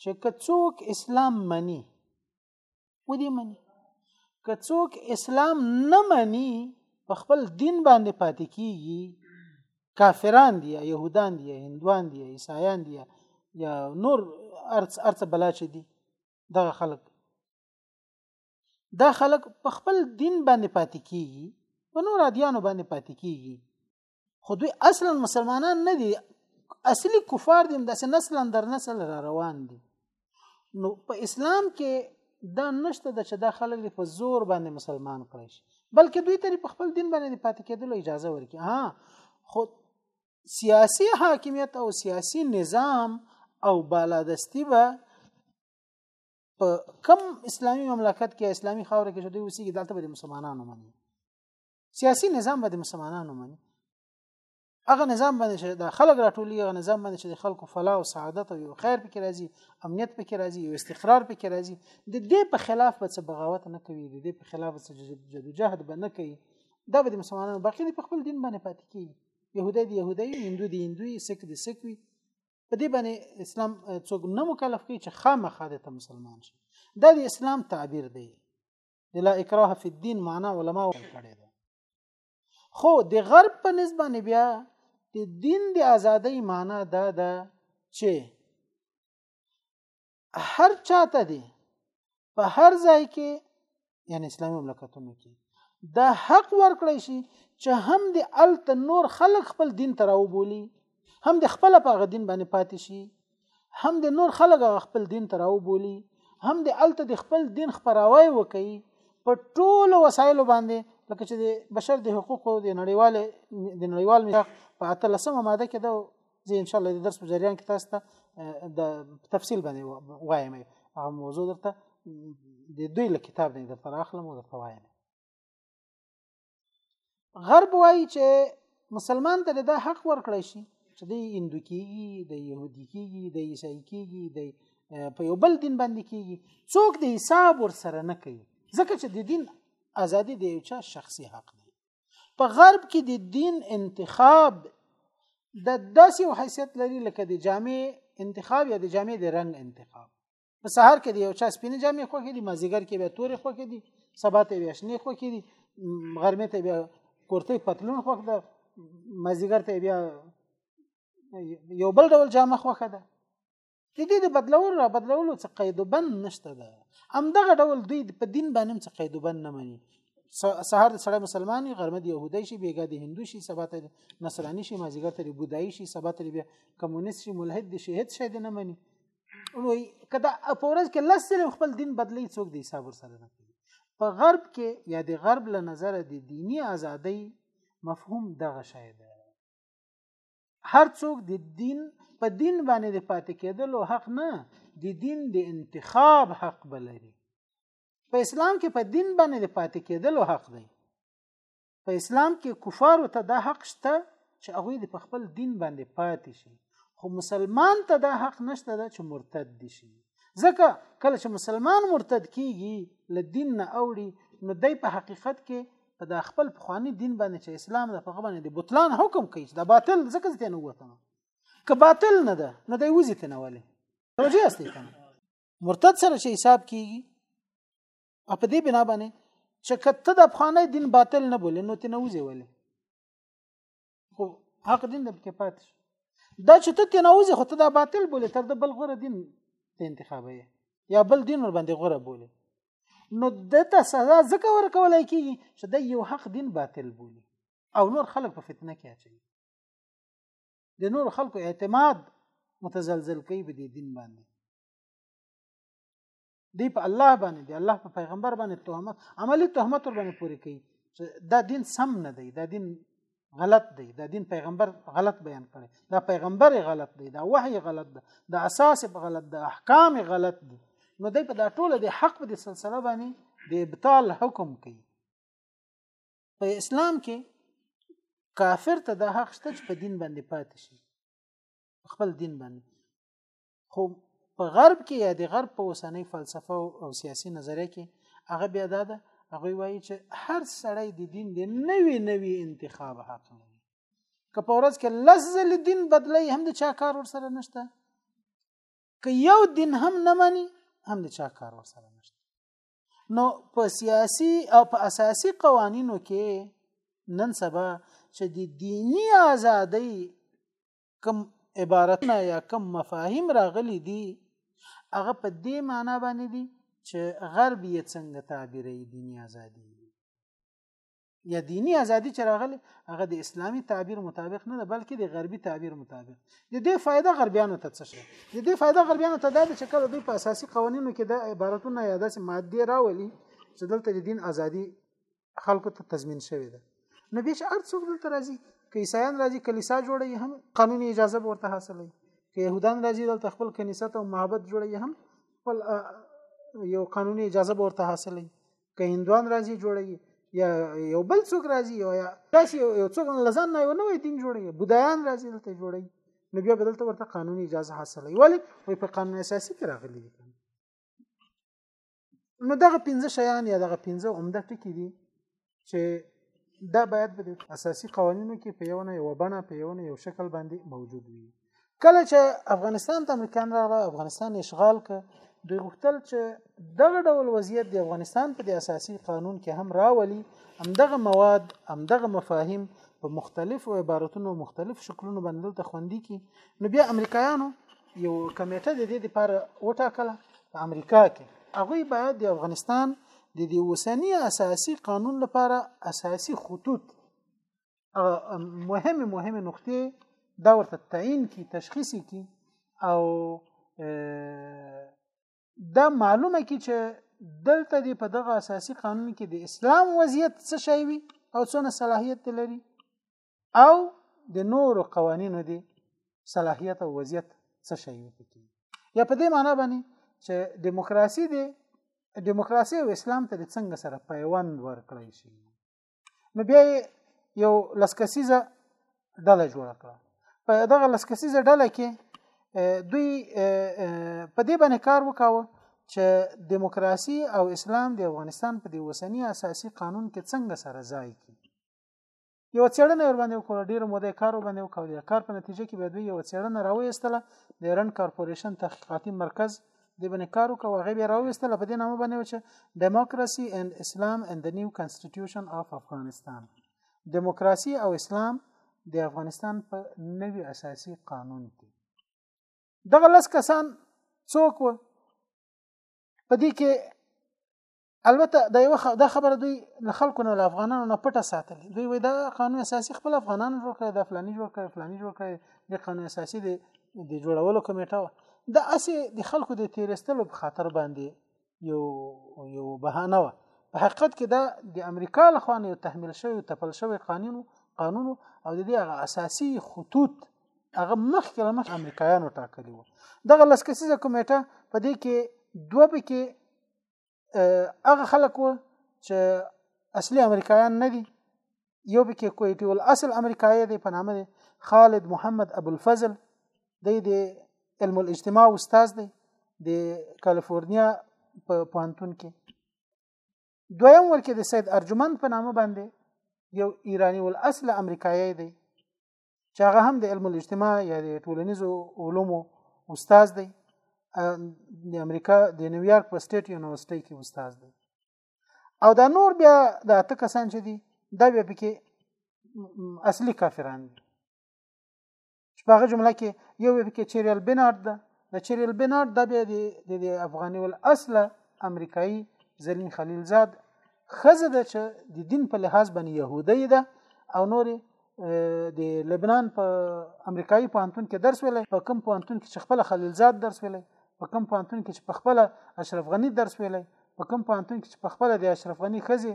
Speaker 1: چې کڅوک اسلام مني و دې مني کڅوک اسلام نه مني په خپل دین باندې پاتې کیږي کافران دي يهودان دي هندوان دي عیسایان دي یا نور ارڅ ارڅ بلا چې دي دغه خلک دا خلک په خپل دین باندې پاتې کیږي په نور ادیانو باندې پاتې کیږي خو دوی اصلا مسلمانان نه دي اصلي کفار دي داسې نسل در نسل را روان دي نو په اسلام کې دا نشته د چې دا خلک په زور باندې مسلمان کړی شي بلکې دوی ته په خپل دین باندې پاتې کېدلو اجازه ورکړي ها خو سیاسی حاکمیت او سیاسی نظام او بالادستی به په کم اسلامی مملکت کې اسلامی خاور کې چې دوی وسیږي دلته به مسلمانانو مني سیاسی نظام به مسلمانانو مني هغه نظام باندې چې د خلک راټولي هغه نظام باندې چې د خلکو فلاح او سعادت او خیر پکې راځي امنیت پکې راځي او استقرار پکې راځي د دې په خلاف به څه بغاوت نه کوي د دې په خلاف څه جدوجهد به نه کوي دا به د مسلمانانو باقي په خپل دین باندې پاتې کیږي يهودي دي يهودي هندو دي هندوي سک دي سکوي په دې باندې اسلام څوک نه مکلف کوي چې خامخا د ته مسلمان شي دا د اسلام تعبیر دی د لا اکراه فی الدین معنا علما ورکړي ده خو د غرب په نسبت بیا د دین د ازادۍ معنا دا ده چې هر چاته دی په هر ځای کې یعنی اسلامي مملکتونو کې دا حق ورکړی شي چې هم د الت نور خلق خپل دین ته راوبولي هم د خپل په غ دین باندې پاتې شي هم د نور خلق خپل دین ته راوبولي هم د الت د خپل دین خبراوي وکړي په ټولو وسایلو باندې لکه چې د بشر د حقوقو د نړیوال د نړیوال میثاق په 13مه ماده کې د زه ان شاء الله د درس په جریان کې تاسو ته د تفصیل باندې وایم هغه موضوع درته د دوی له کتاب نه درته راخلم او درته وایم غرب وایي چې مسلمان ته دا حق ورکړی شي چې د هندو کېږي د يهودي کېږي د عیسائی کېږي د په یو بل دین باندې کېږي څوک د حساب ور سره نه کوي ځکه چې د دین ازادي د یو چا شخصي حق دی په غرب کې د دین انتخاب د داسې حیثیت لري لکه د جامع انتخاب یا د جامع د رنگ انتخاب په سهار کې د یو چا سپینې جامې خوښې دي مازیګر کې بیا تورې خوښې دي سبا ته بیا شنې خوښې دي غرمې ته بیا کورته پتلون خوښ ده مازیګر ته بیا یو بل ډول جامه خوښه ده د دې د بدلولو را بدلولو څه قید وبند نشته ده همدغه ډول دوی په دین باندې څه قید وبند نه مني سهار د سړی مسلمانې غرمه د يهودي شي بیګا د هندو شي سبا ته نصراني شي مازیګر ته بودایي شي سبا ته بیا کمونیست شي ملحد شي هیڅ شي نه مني نو کدا پورز کې لسل خپل دین بدلی څوک دی حساب سره نه کوي په غرب کې یا د غرب له نظر د دینی ازادۍ مفهوم دغه شی دی هر څوک د دین په دین باندې د پاتې کېدلو حق نه د دین د انتخاب حق بلري په اسلام کې په دین باندې د پاتې کېدلو حق دی په اسلام کې کفارو ته دا حق شته چې هغه د خپل دین باندې پاتې شي خو مسلمان ته دا حق نشته دا چې مرتد دي شي ځکه کله چې مسلمان مرتد کیږي ل دین نه اوړي نو دی په حقیقت کې په دا خپل پخوانی دین باندې چې اسلام د په باندې د بطلان حکم کوي چې دا باطل ځکه ځته نه وته که باطل نه ده نو دی وځي ته نه ولې راځي اصلي کنه مرتد سره چې حساب کیږي او په دې بنا باندې چې کته د افغاني دین باطل نه بولې نو ته نه وځي ولې خو حق دین د کې پاتې شو دا چې ته تناوزي خو ته دا باطل بولې تر د بل غره دین ته انتخابوي یا بل دین ور باندې غره بولې نو دته سزا ځکه ورکولای کیږي چې د یو حق دین باطل بولي او نور خلک په فتنه کې اچوي د نور خلکو اعتماد متزلزل کوي په دې دین باندې دی په الله باندې دی الله په پیغمبر باندې تهمت عملی تهمت ور باندې پوری کوي چې دا دین سم نه دی دا دین غلط دی دا دین پیغمبر غلط بیان کړي دا پیغمبر غلط دی دا وحی غلط ده دا اساس غلط ده احکام غلط دي نو دی په دا ټوله د حق په سلسله باندې د ابطال حکم کوي په اسلام کې کافر ته د حق شته چې په دین باندې پاتې شي خپل دین باندې خو په غرب کې یا د غرب په اوسنۍ فلسفه او سیاسي نظریه کې هغه بیا دا ده هغه وایي چې هر سړی د دین د نوې نوې انتخاب حق لري که په ورځ کې لزل دین بدلی هم د چا کار ور سره نشته که یو دین هم نه مانی هم د چا کار ور سره نشته نو په سیاسي او په اساسي قوانینو کې نن سبا چې د دینی ازادۍ کم عبارتونه یا کم مفاهیم راغلي دي هغه په دې معنی باندې دي چې غرب یې څنګه تعبیرې دینی ازادي یا دینی ازادي چې راغلي هغه د اسلامي تعبیر مطابق نه ده بلکې د غربي تعبیر مطابق د دې فائدہ غربیانو ته څه شي د دې فائدہ غربیانو ته دا چې کله دوی په اساسي قوانینو کې د عبارتونه یا داسې ماده راولي چې دلته د دین ازادي خلکو ته تضمین شوی ده نو به چې ارڅوک دلته راځي که عیسایان راځي کلیسا جوړي هم قانوني اجازه ورته حاصلې که يهودان راځي دلته خپل کنيسه ته معبد جوړي هم خپل یو قانوني اجازه ورته حاصلې که هندوان راځي جوړي یا یو بل څوک راځي یو یا داسې یو څوک لزان نه یو نوې دین جوړي بودایان راځي دلته جوړي نو بیا بدلته ورته قانوني اجازه حاصلې ولی وي په قانون اساسي کې راغلي دي نو دغه پنځه شیان یا دغه پنځه عمده ټکي دي چې دا باید په اساسي قوانینو کې په یو نه یو بڼه په یو نه یو شکل باندې موجود وي کله چې افغانستان ته امریکایان راغله افغانستان اشغال ک دوی غوښتل چې دغه ډول وضعیت د افغانستان په د اساسي قانون کې هم راولي همدغه مواد همدغه مفاهیم په مختلفو عبارتونو مختلف شکلونو باندې ته خوندي کی نو بیا امریکایانو یو کمیټه د دې لپاره وټاکله په امریکا کې هغه باید د افغانستان د دې اوسنی اساسي قانون لپاره اساسي خطوط مهم مهم نقطې دا ورته تعین کی تشخیص کی او دا معلومه کی چې دلته دی په دغه اساسي قانون کې د اسلام وضعیت څه شی وي او څونه صلاحیت لري او د نورو قوانینو دی صلاحیت او وضعیت څه شی وي پکې یا په دې معنی باندې چې دیموکراسي دی دیموکراسي او اسلام ته څنګه سره پیوند ورکړی شي نو بیا یو لسکسیزه ډله جوړه کړه په دغه لسکسیزه ډله کې دوی په دې باندې کار وکاوه چې دیموکراسي او اسلام د افغانستان په دې وسنی اساسي قانون کې څنګه سره ځای کی یو څېړنه ور باندې وکړه ډیر موده کار ور باندې وکړ د کار په نتیجه کې به دوی یو څېړنه راوېستله د ایران کارپوریشن تحقیقاتي مرکز د باندې کار وکړ هغه به راوېستله په دې نامه باندې و چې دیموکراسي اند اسلام اند د نیو کانسټیټیوشن اف افغانستان دیموکراسي او اسلام د افغانستان په نوي اساسي قانون کې دغه لس کسان څوک و په دې کې البته دا یو دا خبره دوی له خلکو نه افغانانو نه پټه ساتلې دوی وای دا قانون اساسي خپل افغانانو جوړ کړی دا فلاني جوړ کړی فلاني جوړ کړی د قانون اساسي د د جوړولو کمیټه و دا اسی د خلکو د تیرستلو په خاطر باندې یو یو بهانه و په حقیقت کې دا د امریکا له خوا یو تحمیل شوی تپل شوی قانون قانون او د دې هغه اساسي خطوط هغه مخکې له مخکې امریکایانو ټاکلی و دغه لسکسیزه کمیټه په دې کې دوه پکې هغه خلک و چې اصلي امریکایان نه دي یو پکې کویټي ول اصل امریکایي دی په نامه دی خالد محمد ابو الفضل دی د علم الاجتماع استاد دی د کالیفورنیا په پوهنتون کې دویم ورکه د سید ارجمند په نامه باندې یو ایرانی ول اصل امریکایي دی چې هغه هم د علم الاجتماع یا د ټولنیزو علومو استاد دی د امریکا د نیویارک په سټیټ یونیورسيټي کې استاد دی او دا نور بیا د اته کسان چې دي دا بیا پکې اصلي کافران دي چې په هغه جمله کې یو پکې چیریل بنارد ده د چیریل بنارد د بیا د افغاني ول اصله امریکایي زلین خلیلزاد خزه ده چې د دین په لحاظ باندې يهودي ده او نورې د لبنان په امریکایي پوهنتون کې درس ویلی په کوم پوهنتون کې چې خپل خلیلزاد درس ویلی په کوم پوهنتون کې چې په خپل اشرف غنی درس ویلی په کوم پوهنتون کې چې په خپل د اشرف غنی خزه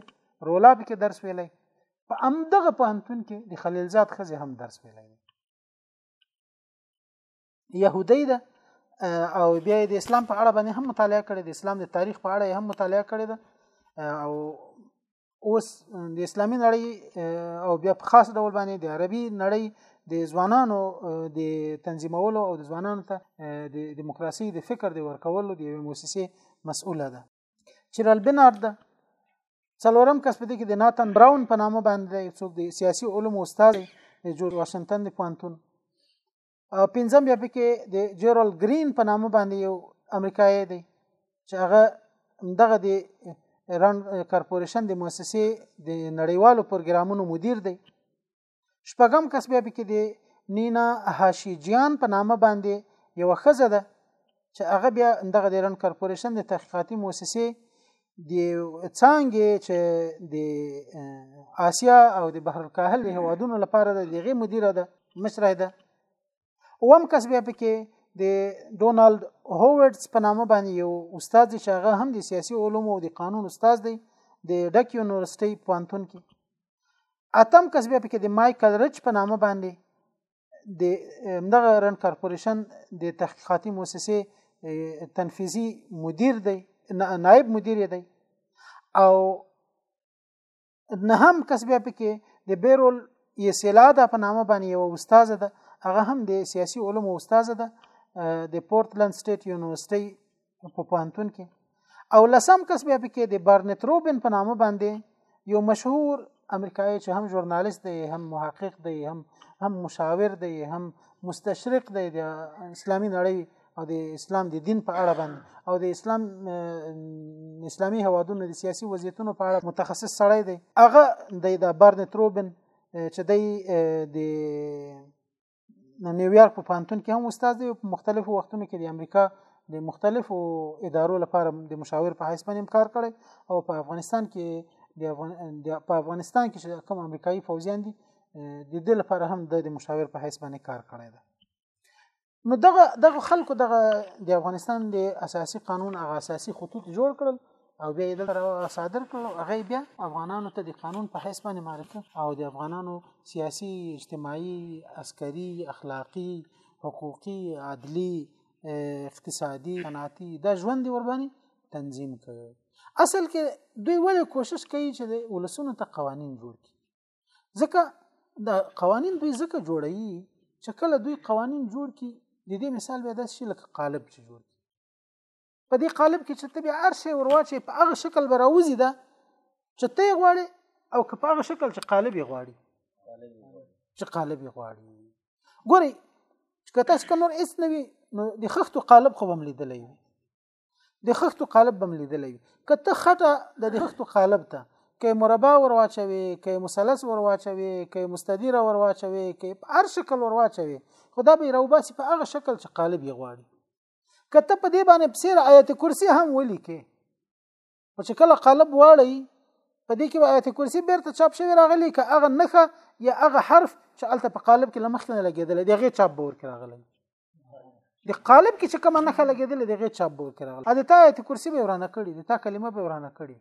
Speaker 1: رولا کې درس ویلی په امدغه پوهنتون کې د خلیلزاد خزه هم درس ویلی يهودي ده او بیا د اسلام په اړه باندې هم مطالعه کړې د اسلام د تاریخ په اړه هم مطالعه کړې ده او اوس د اسلامي نړۍ او بیا په خاص ډول باندې د عربي نړۍ د ځوانانو د تنظیمولو او د ځوانانو ته د دیموکراسي د فکر د ورکولو د یوې موسسې مسؤله ده چې رالبنارد ده څلورم کس په دې کې د ناتن براون په نامه باندې څوک د سیاسي علومو استاد دی د جورج واشنگټن د پوهنتون پنځم بیا پکې د جیرال ګرین په نامه باندې یو امریکایي دی چې هغه دغه د ایران کارپوریشن د مؤسسې د نړیوالو پروګرامونو مدیر دی شپږم کس بیا پکې دی نینا هاشیجیان په نامه باندې یو خزه ده چې هغه بیا دغه د ایران کارپوریشن د تحقیقاتي موسسې د څانګې چې د آسیا او د بحر الکاهل د هوادونو لپاره د دغه مدیره ده مشره ده وم کس بیا پکې د ډونالد هوورډز په نامه باندې یو استاد چې هغه هم د سیاسي علومو او د قانون استاد دی د ډک یونیورسيټي پوهنتون کې اتم کس بیا پکې د مایکل ریچ په نامه باندې د دغه رن کارپوریشن د تحقیقاتي موسسې تنفیذي مدیر دی نائب مدیر دی او نه هم کس بیا پکې د بیرول یسلا د په نامه باندې یو استاد ده هغه هم د سیاسي علومو استاد ده د پورتلند سټیټ یونیورسيټي په پوهنتون کې او لسم کس بیا پکې د بارنت روبن په نامه باندې یو مشهور امریکایي چې هم ژورنالیست دی هم محقق دی هم هم مشاور دی هم مستشرق دی د اسلامي نړۍ او د اسلام د دین په اړه باندې او د اسلام اسلامي هوادونو د سیاسي وضعیتونو په اړه متخصص سړی دی هغه د بارنت روبن چې دی د نیویارک په پانتون کې هم استاد دی په مختلفو وختونو کې د امریکا د مختلفو ادارو لپاره د مشاور په حیث باندې کار کړی او په افغانستان کې د افغان په افغانستان کې چې کوم امریکایي فوجیان دي د دې لپاره هم د مشاور په حیث باندې کار کړی دی نو دغه دغه خلکو دغه د افغانستان د اساسي قانون هغه اساسي خطوط جوړ کړل او بیا یې دلته صادر کړل هغه بیا افغانانو ته د قانون په حیث باندې معرفي او د افغانانو سیاسي اجتماعي عسکري اخلاقي حقوقي عدلي اقتصادي صنعتي دا ژوند دی ورباندې تنظیم کړي اصل کې دوی ولې کوشش کوي چې د ولسونو ته قوانین جوړ کړي ځکه د قوانین دوی ځکه جوړوي چې کله دوی قوانین جوړ کړي د دې مثال به داسې لکه قالب چې جوړ کړي په دې قالب کې چې ته بیا هر شی ورواچې په هغه شکل به راوځي دا چې ته غواړي او که په هغه شکل چې قالب یې غواړي چې قالب یې غواړي ګوري که تاسو کوم نور اس نه وي نو د خښتو قالب خو بم لیدلې وي د خښتو قالب بم لیدلې وي که ته خټه د خښتو قالب ته که مربع ورواچوي که مثلث ورواچوي که مستدیر ورواچوي که هر شکل ورواچوي خدا به روباسي په هغه شکل چې قالب یې غواړي کته په دې باندې پسیر آیت کرسی هم ولیکې او چې کله قالب واړی په دې کې آیت کرسی بیرته چاپ شوی راغلی که هغه نخه یا هغه حرف چې الته په قالب کې لمخ نه لګیدل دی غي چاپ بور کې راغلی د قالب کې چې کوم نخه لګیدل دی غي چاپ بور کې راغلی اته آیت کرسی به ورانه کړی د تا کلمه به ورانه کړی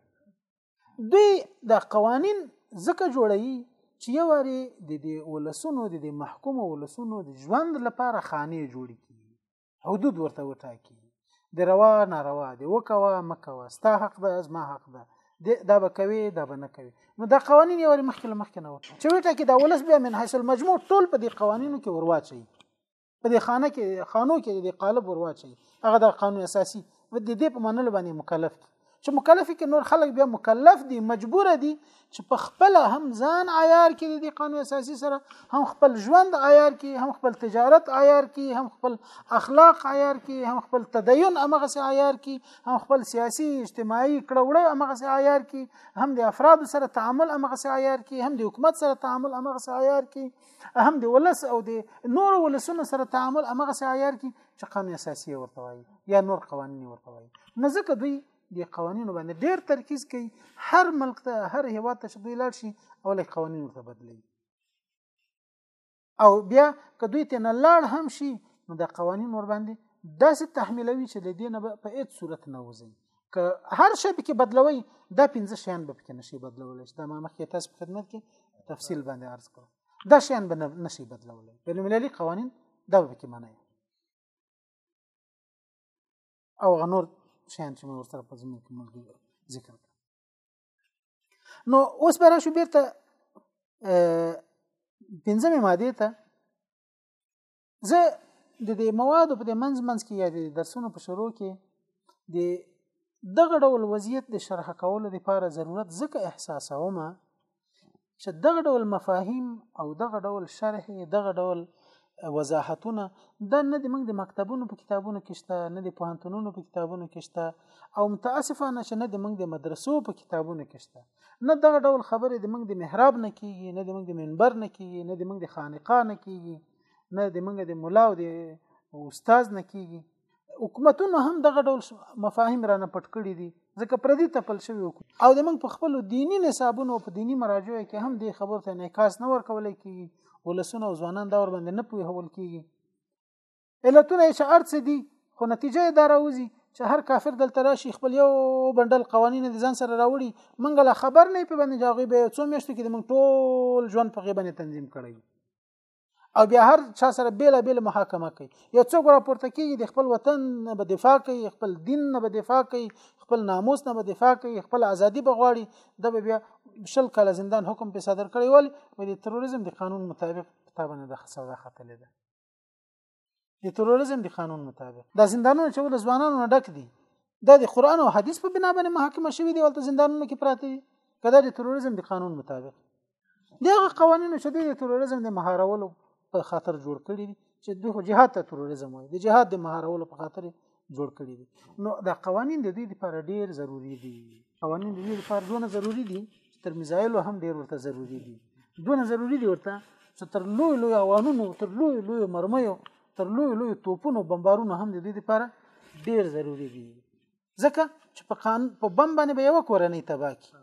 Speaker 1: دوی د قوانین ځکه جوړوي چې یو واري د دې ولسونو د دې محکوم ولسونو د ژوند لپاره خانه جوړ کی حدود ورته وټاکي د روا ناروا دی وکوا مکوا ستا حق ده از ما حق ده دا به کوي دا به نه کوي نو دا قوانين یو مخکې مخکې نه وټ چې وټه کې دا ولس بیا من حاصل مجموع ټول په دې قوانینو کې ورواچي په دې خانه کې خانو کې د قالب ورواچي هغه د قانون اساسي د دې په منلو باندې مکلف دي چې مکلف کې نور خلک بیا مکلف دي مجبور دي چې په خپل هم ځان عیار کې دي قانون اساسي سره هم خپل ژوند عیار کې هم خپل تجارت عیار کې هم خپل اخلاق عیار کې هم خپل تدین امغه سي عیار کې هم خپل سیاسي اجتماعي کړوړې امغه سي عیار کې هم د افراد سره تعامل امغه سي عیار کې هم د حکومت سره تعامل امغه سي عیار کې هم د ولس او د نور ولسونو سره تعامل امغه سي عیار کې چې قانون اساسي ورته وایي یا نور قوانین ورته وایي نو ځکه دوی د قوانینو باندې ډیر ترکیز کوي هر ملک ته هر هیواد ته چې دوی لاړ شي او لکه قوانین ورته بدلوي او بیا که دوی ته نه لاړ هم شي نو د قوانین ور باندې داسې تحمیلوي چې د دې نه په هیڅ صورت نه وځي که هر شی پکې بدلوي دا پنځه شیان به پکې نشي بدلولی چې دا ما مخکې تاسو په خدمت کې تفصیل باندې عرض کړم دا شیان به نه شي بدلولی بین المللي قوانین دا به پکې منی او هغه نور شیان چې مې ورسره په ذهن کې ملګري ذکر کړل نو اوس به راشو بیرته پنځمې مادې ته زه د دې موادو په منځ منځ کې یا د درسونو په شروع کې د دغه ډول وضعیت د شرح کولو لپاره ضرورت ځکه احساسوم چې دغه ډول مفاهیم او دغه ډول شرح دغه ډول وضاحتونه دا نه د موږ د مکتبونو په کتابونو کې شته نه د پوهنتونونو په کتابونو کې شته او متاسفانه چې نه د موږ د مدرسو په کتابونو کې شته نه دغه ډول خبرې د موږ د محراب نه کیږي نه د موږ د منبر نه کیږي نه د موږ د خانقاه نه کیږي نه د منګه د مولا او د استاد نه کیږي حکومتونو هم دغه ډول مفاهیم را نه پټ کړی دي ځکه پردي تپل شوی او د موږ په خپل دینی نصابونو او په دینی مراجعو کې هم د خبرو ته انعکاس نه ورکول کیږي ولسونه او ځوانان دا ور باندې نه پوي هول کیږي علتونه چې ارڅ دي خو نتیجه یې دا راوځي چې هر کافر دلته راشي خپل یو بندل قوانین د ځان سره راوړي منګه لا خبر نه په باندې جاغي به څو میاشتې کې د موږ ټول ژوند په غیبه تنظیم کړی او بیا هر چا سره بیل بیل محاکمه کوي یو څوک راپورته کیږي د خپل وطن نه به دفاع کوي خپل دین نه به دفاع کوي خپل ناموس نه به دفاع کوي خپل ازادي بغواړي د به بیا شل کاله زندان حکم په صدر کړی ول د تروریزم د قانون مطابق کتابونه د خسر راخته لیدل د تروریزم د قانون مطابق دا زندانونه چې ول ځوانانو نه ډک دي دا د قران او حدیث په بنا باندې محاکمه شوی دی ولته زندانونو کې پراته دي کله د تروریزم د قانون مطابق دغه قوانینو چې د تروریزم د مهارولو په خاطر جوړ کړي دي چې دوی جهاد ته تروریزم وایي د جهاد د مهارولو په خاطر جوړ کړي دي نو دا قوانین د دوی لپاره ډیر ضروری دي قوانین د دې لپاره دونه ضروری دي چې تر میزایلو هم ډیر ورته ضروری دي دونه ضروری دي ورته چې تر لوی لوی اوانونو تر لوی لوی مرمیو تر لوی لوی توپونو بمبارونو هم د دې لپاره ډیر ضروری دي ځکه چې په قان په بم باندې به یو کورنۍ تباہ کی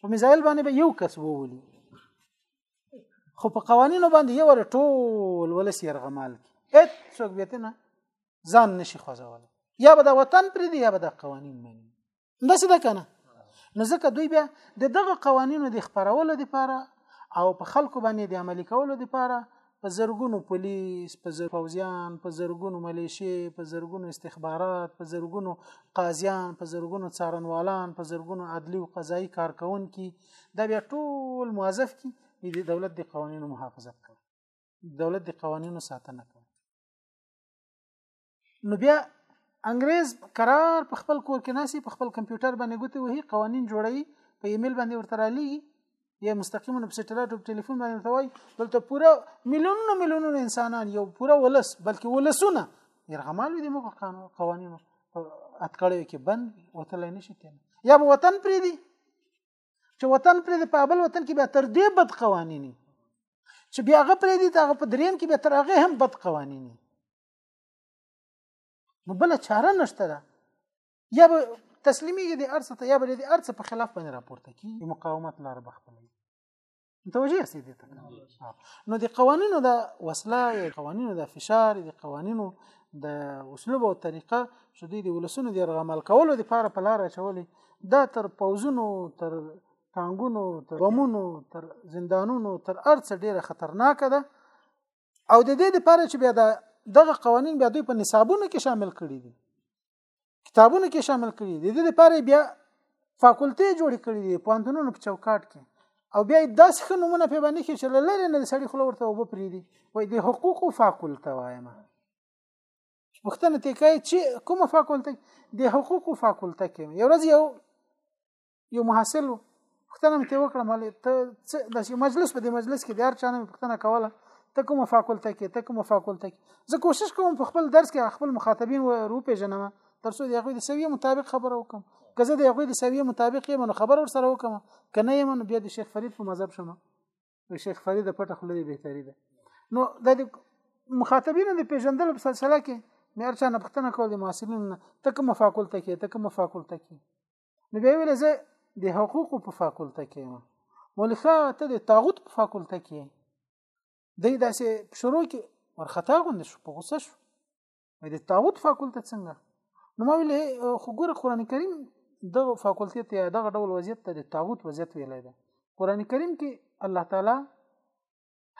Speaker 1: په میزایل باندې به یو کس وولي خو په قوانینو باندې یو ور ټول ولس يرغمال کی هیڅ څوک بیت نه ځان نشي خوځول یا به دا وطن پرې دی یا به دا قوانین مني دا څه ده کنه نو ځکه دوی بیا د دغه قوانینو د خبرولو لپاره او په خلکو باندې د عملی کولو لپاره په زرګونو پولیس په زر فوزیان په زرګونو ملیشي په زرګونو استخبارات په زرګونو قاضیان په زرګونو څارنوالان په زرګونو عدلی او قضایی کارکونکي دا بیا ټول موظف کی د دولت د قوانینو محافظت کوي دولت د قوانینو ساتنه کوي نو بیا انګريز قرار په خپل کور کې ناسي په خپل کمپیوټر باندې ګوتې وهي قوانين جوړي په ایمیل باندې ورته رالي یا مستقیما په سټلایټ او ټلیفون باندې ته وای دلته پوره میلیونونه میلیونونه انسانان یو پوره ولس بلکې ولسونه يرغمال دي موږ قانون قوانين اتکړې کې بند وتل نه شي تنه یا به وطن پرې دي چې وطن پرې دي په بل وطن کې به تر دې بد قوانين چې بیا هغه پرې دي هغه په دریم کې به تر هغه هم بد قوانين نو بل چاره نشته ده یا به تسلیمیږي د ارڅ ته یا به د ارڅ په خلاف باندې راپورته کی مقاومت لار بخپلې متوجه سي دي نو د قوانینو د وسله د قوانینو د فشار د قوانینو د اسلوب او طریقه چې دوی د ولسونو د رغمل کولو لپاره په لار اچولې دا تر پوزونو تر تانګونو تر بمونو تر زندانونو تر ارڅ ډیره خطرناکه ده او د دې لپاره چې بیا د دغه قوانين بیا دوی په نصابونو کې شامل کړي دي کتابونو کې شامل کړي دي د دې لپاره بیا فاکولټي جوړ کړي دي پوهنتونونو په چوکاټ کې او بیا داسې ښه نمونه په باندې کې چې لری نه سړی خو ورته وب پری دي وای د حقوق فاکولټه وایم پښتنه ته کوي چې کومه فاکولټه د حقوق فاکولټه کې یو ورځ یو یو محصل و پوښتنه مې ته وکړه مالې ته د مجلس په دې مجلس کې د هر چا نه پوښتنه کوله ته کومه فاکولته کې ته کومه فاکولته کې زه کوشش کوم په خپل درس کې خپل مخاطبین و رو پیژنم تر څو د هغوی د سویې مطابق خبره وکم که زه د هغوی د سویې مطابق یم نو خبره ورسره وکم که نه یم نو بیا د شیخ فرید په مذهب شمه د شیخ فرید د پټه خوله بهتري ده نو د مخاطبینو د پیژندلو په سلسله کې مې هر چا نه پوښتنه کوله محصلینو ته کومه فاکولته کې ته کومه فاکولته کې نو بیا ویل زه د حقوقو په فاکولته کې یم مولفا ته د طاغوت په فاکولته کې دی داسې شروع کې ورخطا غوند شو په غوسه شو مې د طاغوت فاکولته څنګه نو ما ویل خو ګوره قران کریم دغه فاکولته ته دغه ډول وضعیت ته د طاغوت وضعیت ویل دی قران کریم کې الله تعالی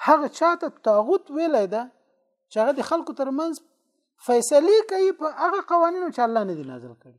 Speaker 1: هغه چاته طاغوت ویل دی چې هغه د خلکو ترمنځ فیصله کوي په هغه قوانینو چې الله نه دي نازل کړي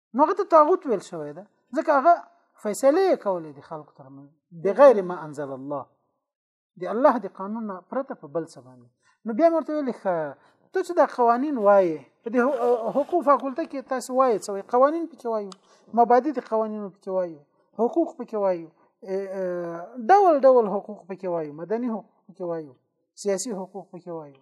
Speaker 1: نو هغه ته طاغوت ویل شوی ده ځکه هغه فیصله کولې دي خلکو ترمن بغیر ما انزل الله دی الله دی قانون پرته په بل څه باندې نو بیا مرته ویل ښه ته چې دا قوانین وایې په دې حقوق فاکولټه کې تاسو وایې څه وایي قوانین پکې وایو مبادی دي قوانینو پکې وایو حقوق پکې وایو ډول ډول حقوق پکې وایو مدني حقوق پکې وایو سیاسي حقوق پکې وایو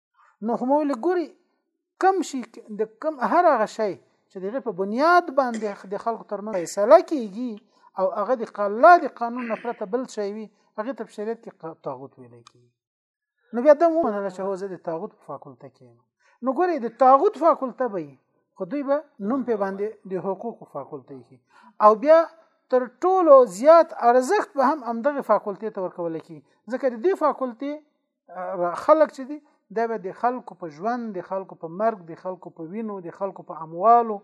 Speaker 1: نو هم ول ګوري کم شي د کم هر هغه شي چې دغه په بنیاد باندې د خلکو ترمنځ فیصله کیږي او هغه د الله د قانون نه پرته بل شي وي هغه ته شریعت کې طاغوت ویل کیږي نو بیا د مونږ نه چې هوزه د طاغوت په فاکولته کې نو ګوري د طاغوت فاکولته به خو دوی به نوم په باندې د حقوق فاکولته کې او بیا تر ټولو زیات ارزښت به هم همدغه فاکولته ته ورکول کی ځکه د دې فاکولته خلک چې دي دا به د خلکو په ژوند د خلکو په مرګ د خلکو په وینو د خلکو په اموالو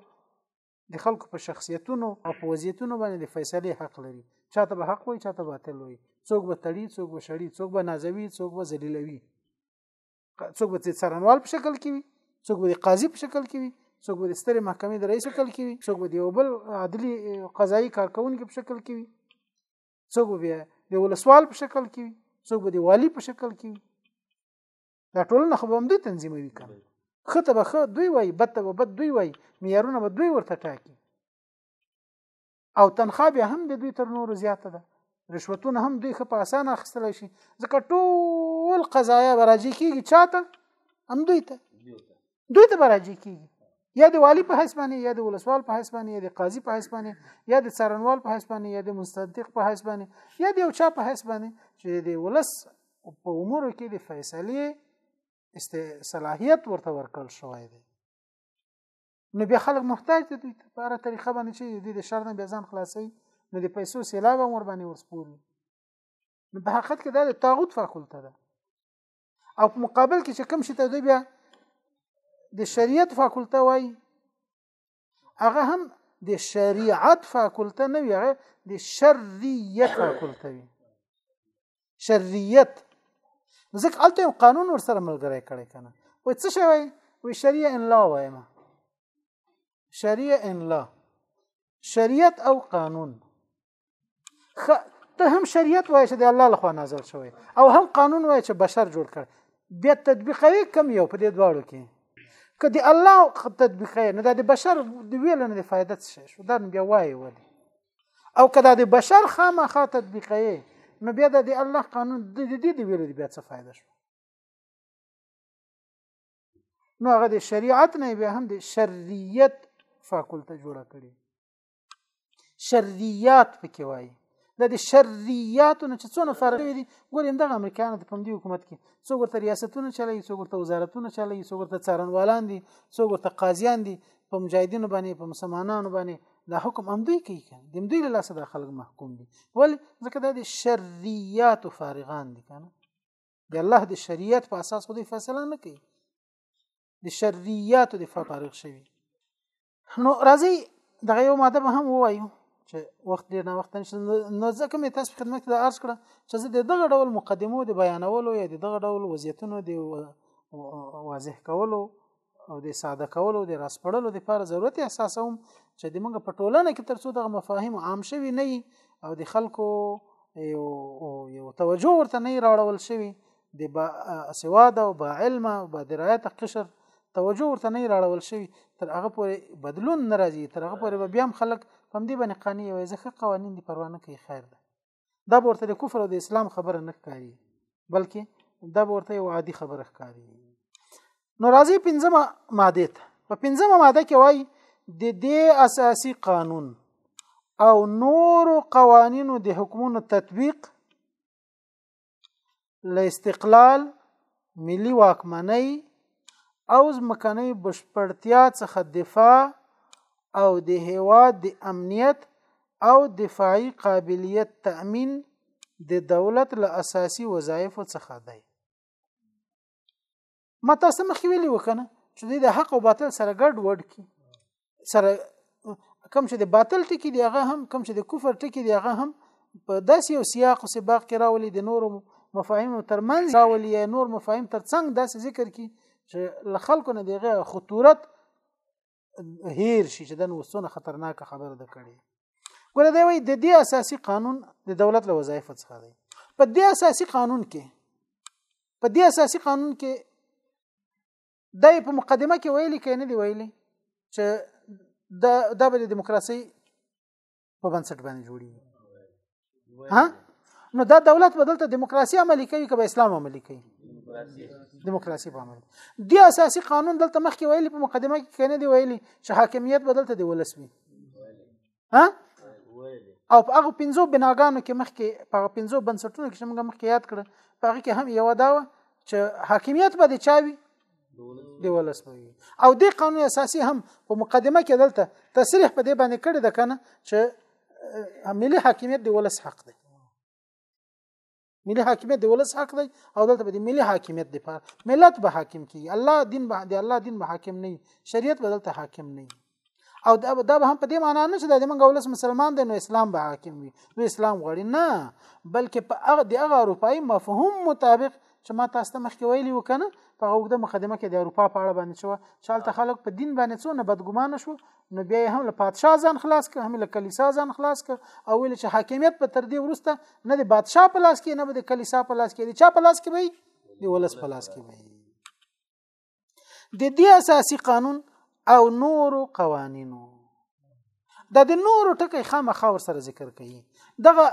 Speaker 1: د خلکو په شخصیتونو او په وضعیتونو باندې د فیصلې حق لري چاته به حق وي چاته باطل وي څوک به تړي څوک به شړي څوک به نازوي څوک به ذلیلوي څوک به د څرنوال په شکل کې وي څوک به د قاضي په شکل کې وي څوک به د سترې محکمې د رئیس شکل کې وي څوک به د یو بل عدلي قضایي کارکونکي په شکل کې وي څوک بیا د ولسوال په شکل کې وي څوک به د والی په شکل کې وي دا ټولنه خو به هم دې تنظیموي که ښه ته به ښه دوی وایي بد ته به بد دوی وایي معیارونه به دوی ورته ټاکي او تنخوا بیا هم د دوی تر نورو زیاته ده رشوتونه هم دوی ښه په اسانه اخیستلی شي ځکه ټول قضایا به راجع کېږي چا ته همدوی ته دوی ته راځي کیږي یا د والی په حساب باندې یا د ولسوال په حساب باندې یا د قاضي په حساب باندې یا د څارنوال په حساب باندې یا د مستدق په حساب باندې یا د یو چا په حساب باندې چې د ولس په امور کې د فیصلې است صلاحیت ورته ورکړ شوی دی نو بیا خلک محتاج دي دوی په اړه طریقه باندې چې دوی د شر نه بیا ځان خلاصي نو د پیسو سیلاب هم ور باندې ورسپوري نو په حقیقت کې دا د طاغوت فاکولته ده او په مقابل کې چې کوم شي ته بیا د شریعت فاکولته وای هغه هم د شریعت فاکولته نه وي هغه د شریعت فاکولته وي شریعت ځکه الته یو قانون ورسره ملګری کړی کنه و څه شوی و شریعه ان لا وایم شریعه ان لا شریعت او قانون ته هم شریعت وای چې د الله لخوا نازل شوی او هم قانون وای چې بشر جوړ کړ بیا تطبیقوي کم یو په دې دواړو کې که د الله تطبیقوي نو د بشر د ویل نه د فائدې څه شو دا بیا وای ودی او کدا د بشر خامخا تطبیقوي نو بیا د الله قانون د دې د ویل بیا څه فائدې شو نو هغه د شریعت نه بیا هم د شریعت فاکولته جوړه کړي شریات پکې وایي د دې شریاتو نه چې څونه فرق دي ګورې دغه امریکایانو د پمدي حکومت کې څو ورته ریاستونه چلایي څو ورته وزارتونه چلایي څو ورته څارنوالان دي څو ورته قاضیان دي په مجاهدینو باندې په مسلمانانو باندې دا حکم امدوی کوي کنه د امدوی له لاسه د خلک محکوم دي ول ځکه دا د شریات فارغان دي کنه د الله د شریعت په اساس خو د فیصله نه کوي د شریعت د فارغ شوی نو راځي دغه یو ماده به هم وایو چې وخت ډیر نه وخت نشته نو ځکه مې تاسو خدمت کې د عرض کړه چې زه د دغه ډول مقدمو د بیانولو یا د دغه ډول وضعیتونو د واضح کولو او د ساده کولو د راسپړلو لپاره ضرورت احساسوم چې د موږ په ټولنه کې ترڅو دغه مفاهیم عام شوي نه او د خلکو یو یو توجه ورته نه راړول شوی د با سواد او با علم او با درایت قشر توجه ورته نه راړول شي تر هغه پورې بدلون نه راځي تر هغه پورې بیا هم خلک هم دې باندې قانې وي ځکه قوانين دي پروا نه کوي خیر ده دا ورته د کفر او د اسلام خبره نه ښکاري بلکې دا ورته یو عادي خبره ښکاري نو راځي پنځمه ماده ته په پنځمه ماده کې وایي د دې اساسي قانون او نور قوانینو د حکمونو تطبیق له استقلال ملي واکمنۍ او ځمکنۍ بشپړتیا څخه دفاع او د هیواد د امنیت او دفاعي قابلیت تأمین د دولت له اساسي وظایفو څخه دی ما تاسو مخې ویلی وکنه چې د حق او باطل سره ګډ وډ کی سره کم چې د باطل ټکی دی هغه هم کم چې د کفر ټکی دی هغه هم په داسې یو سیاق او سباق کې راولي د نورو مفاهیم ترمنځ راولي نور مفاهیم ترڅنګ داسې ذکر کی چې خلکو نه دیغه خطورت هیر شي چې دن وسونه خطرناک خبره ده کړي ګوره دی وای د دې اساسي قانون د دولت له وظایف څخه دی په دې اساسي قانون کې په دې اساسي قانون کې دای په مقدمه کې ویلي کې نه دی ویلي چې د د دیموکراسي په بنسټ باندې جوړیږي ها نو دا دولت بدلته دیموکراسي عملي کوي که اسلام عملي کوي دیموکراسي په عمل دی اساسي قانون دلته مخکې ویلي په مقدمه کې کنه دی ویلي چې حاکمیت بدلته دی ولس وي ها او په هغه پنځو بناګانو کې مخکې په هغه پنځو بنسټونو کې موږ مخکې یاد کړ په هغه کې هم یو دا و چې حاکمیت به د چاوي دی ولس به وي او د قانون اساسي هم په مقدمه کې دلته تصریح په دې باندې کړی د کنه چې ملي حاکمیت د ولس حق دی ملي حاکمیت د ولس حق دی او دلته به د ملي حاکمیت د پاره ملت به حاکم کی الله دین به د الله دین به حاکم نه شریعت به دلته حاکم نه او دا دا به هم په دې معنی نه چې د موږ ولس مسلمان دی نو اسلام به حاکم وي نو اسلام غواړي نه بلکې په هغه د هغه اروپאי مفهوم مطابق چې ما تاسو ته مخکې ویلي وکنه په اوږده مقدمه کې د اروپا په اړه باندې شو چې هلته خلک په دین باندې څونه بدګمان شو نو بیا هم له پادشاه ځان خلاص کړ هم له کلیسا ځان خلاص کړ او ویل چې حاکمیت په تر دې ورسته نه د بادشاه په لاس کې نه د کلیسا په لاس کې د چا په لاس کې وي د ولس په لاس کې وي د دې اساسي قانون او نورو قوانینو دا د نورو ټکی خامخا ور سره ذکر کوي دغه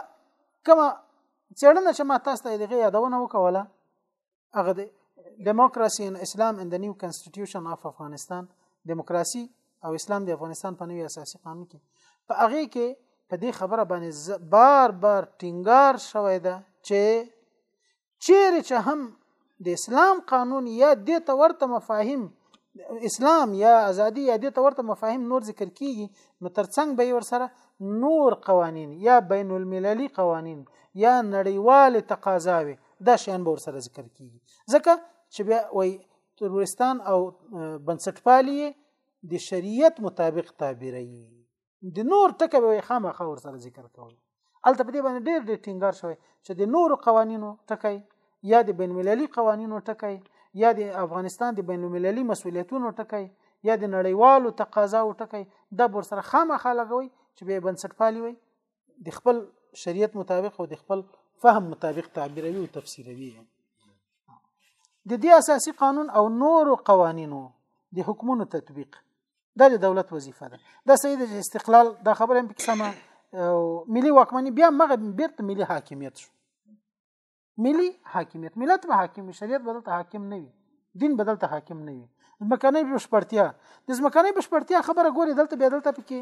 Speaker 1: کومه چېړنه چې ما تاسو ته دغه یادونه وکوله هغه د دیموکراسي ان اسلام ان د نیو کنسټیټیوشن اف افغانستان دیموکراسي او اسلام د افغانستان په نوي اساسي قانون کې په هغه کې په دې خبره باندې بار بار ټینګار شوی ده چې چیرې چې هم د اسلام قانون یا د ته ورته مفاهیم اسلام یا ازادي یا د ته ورته مفاهیم نور ذکر کیږي نو ترڅنګ به ور سره نور قوانین یا بین المللی قوانین یا نړیوال تقاضاوي دا شیان به ور سره ذکر کیږي ځکه چې بیا وای تروریستان او بنسټپالي د شریعت مطابق تعبیري د نور ټکه به خامخا ور سره ذکر کوي البته په دې باندې ډېر ډېر ټینګار شوی چې د نورو قوانینو ټکی یا د بین المللي قوانینو ټکی یا د افغانستان د بین المللي مسولیتونو ټکی یا د نړیوالو تقاضاو ټکی دا بر سره خامخا لګوي چې به بنسټ پالي وي د خپل شریعت مطابق او د خپل فهم مطابق تعبیروي او تفسیروي د دې اساسي قانون او نورو قوانینو د حکمونو تطبیق دا د دولت وظیفه ده دا صحیح د استقلال دا خبره هم سمه ملي واکمني بیا مغه بیرته ملي حاکمیت شو ملي حاکمیت ملت به حاکم شریعت بدلته حاکم نه وي دین بدلته حاکم نه وي ځمکنۍ بشپړتیا د ځمکنۍ بشپړتیا خبره ګوري دلته بیا دلته پکې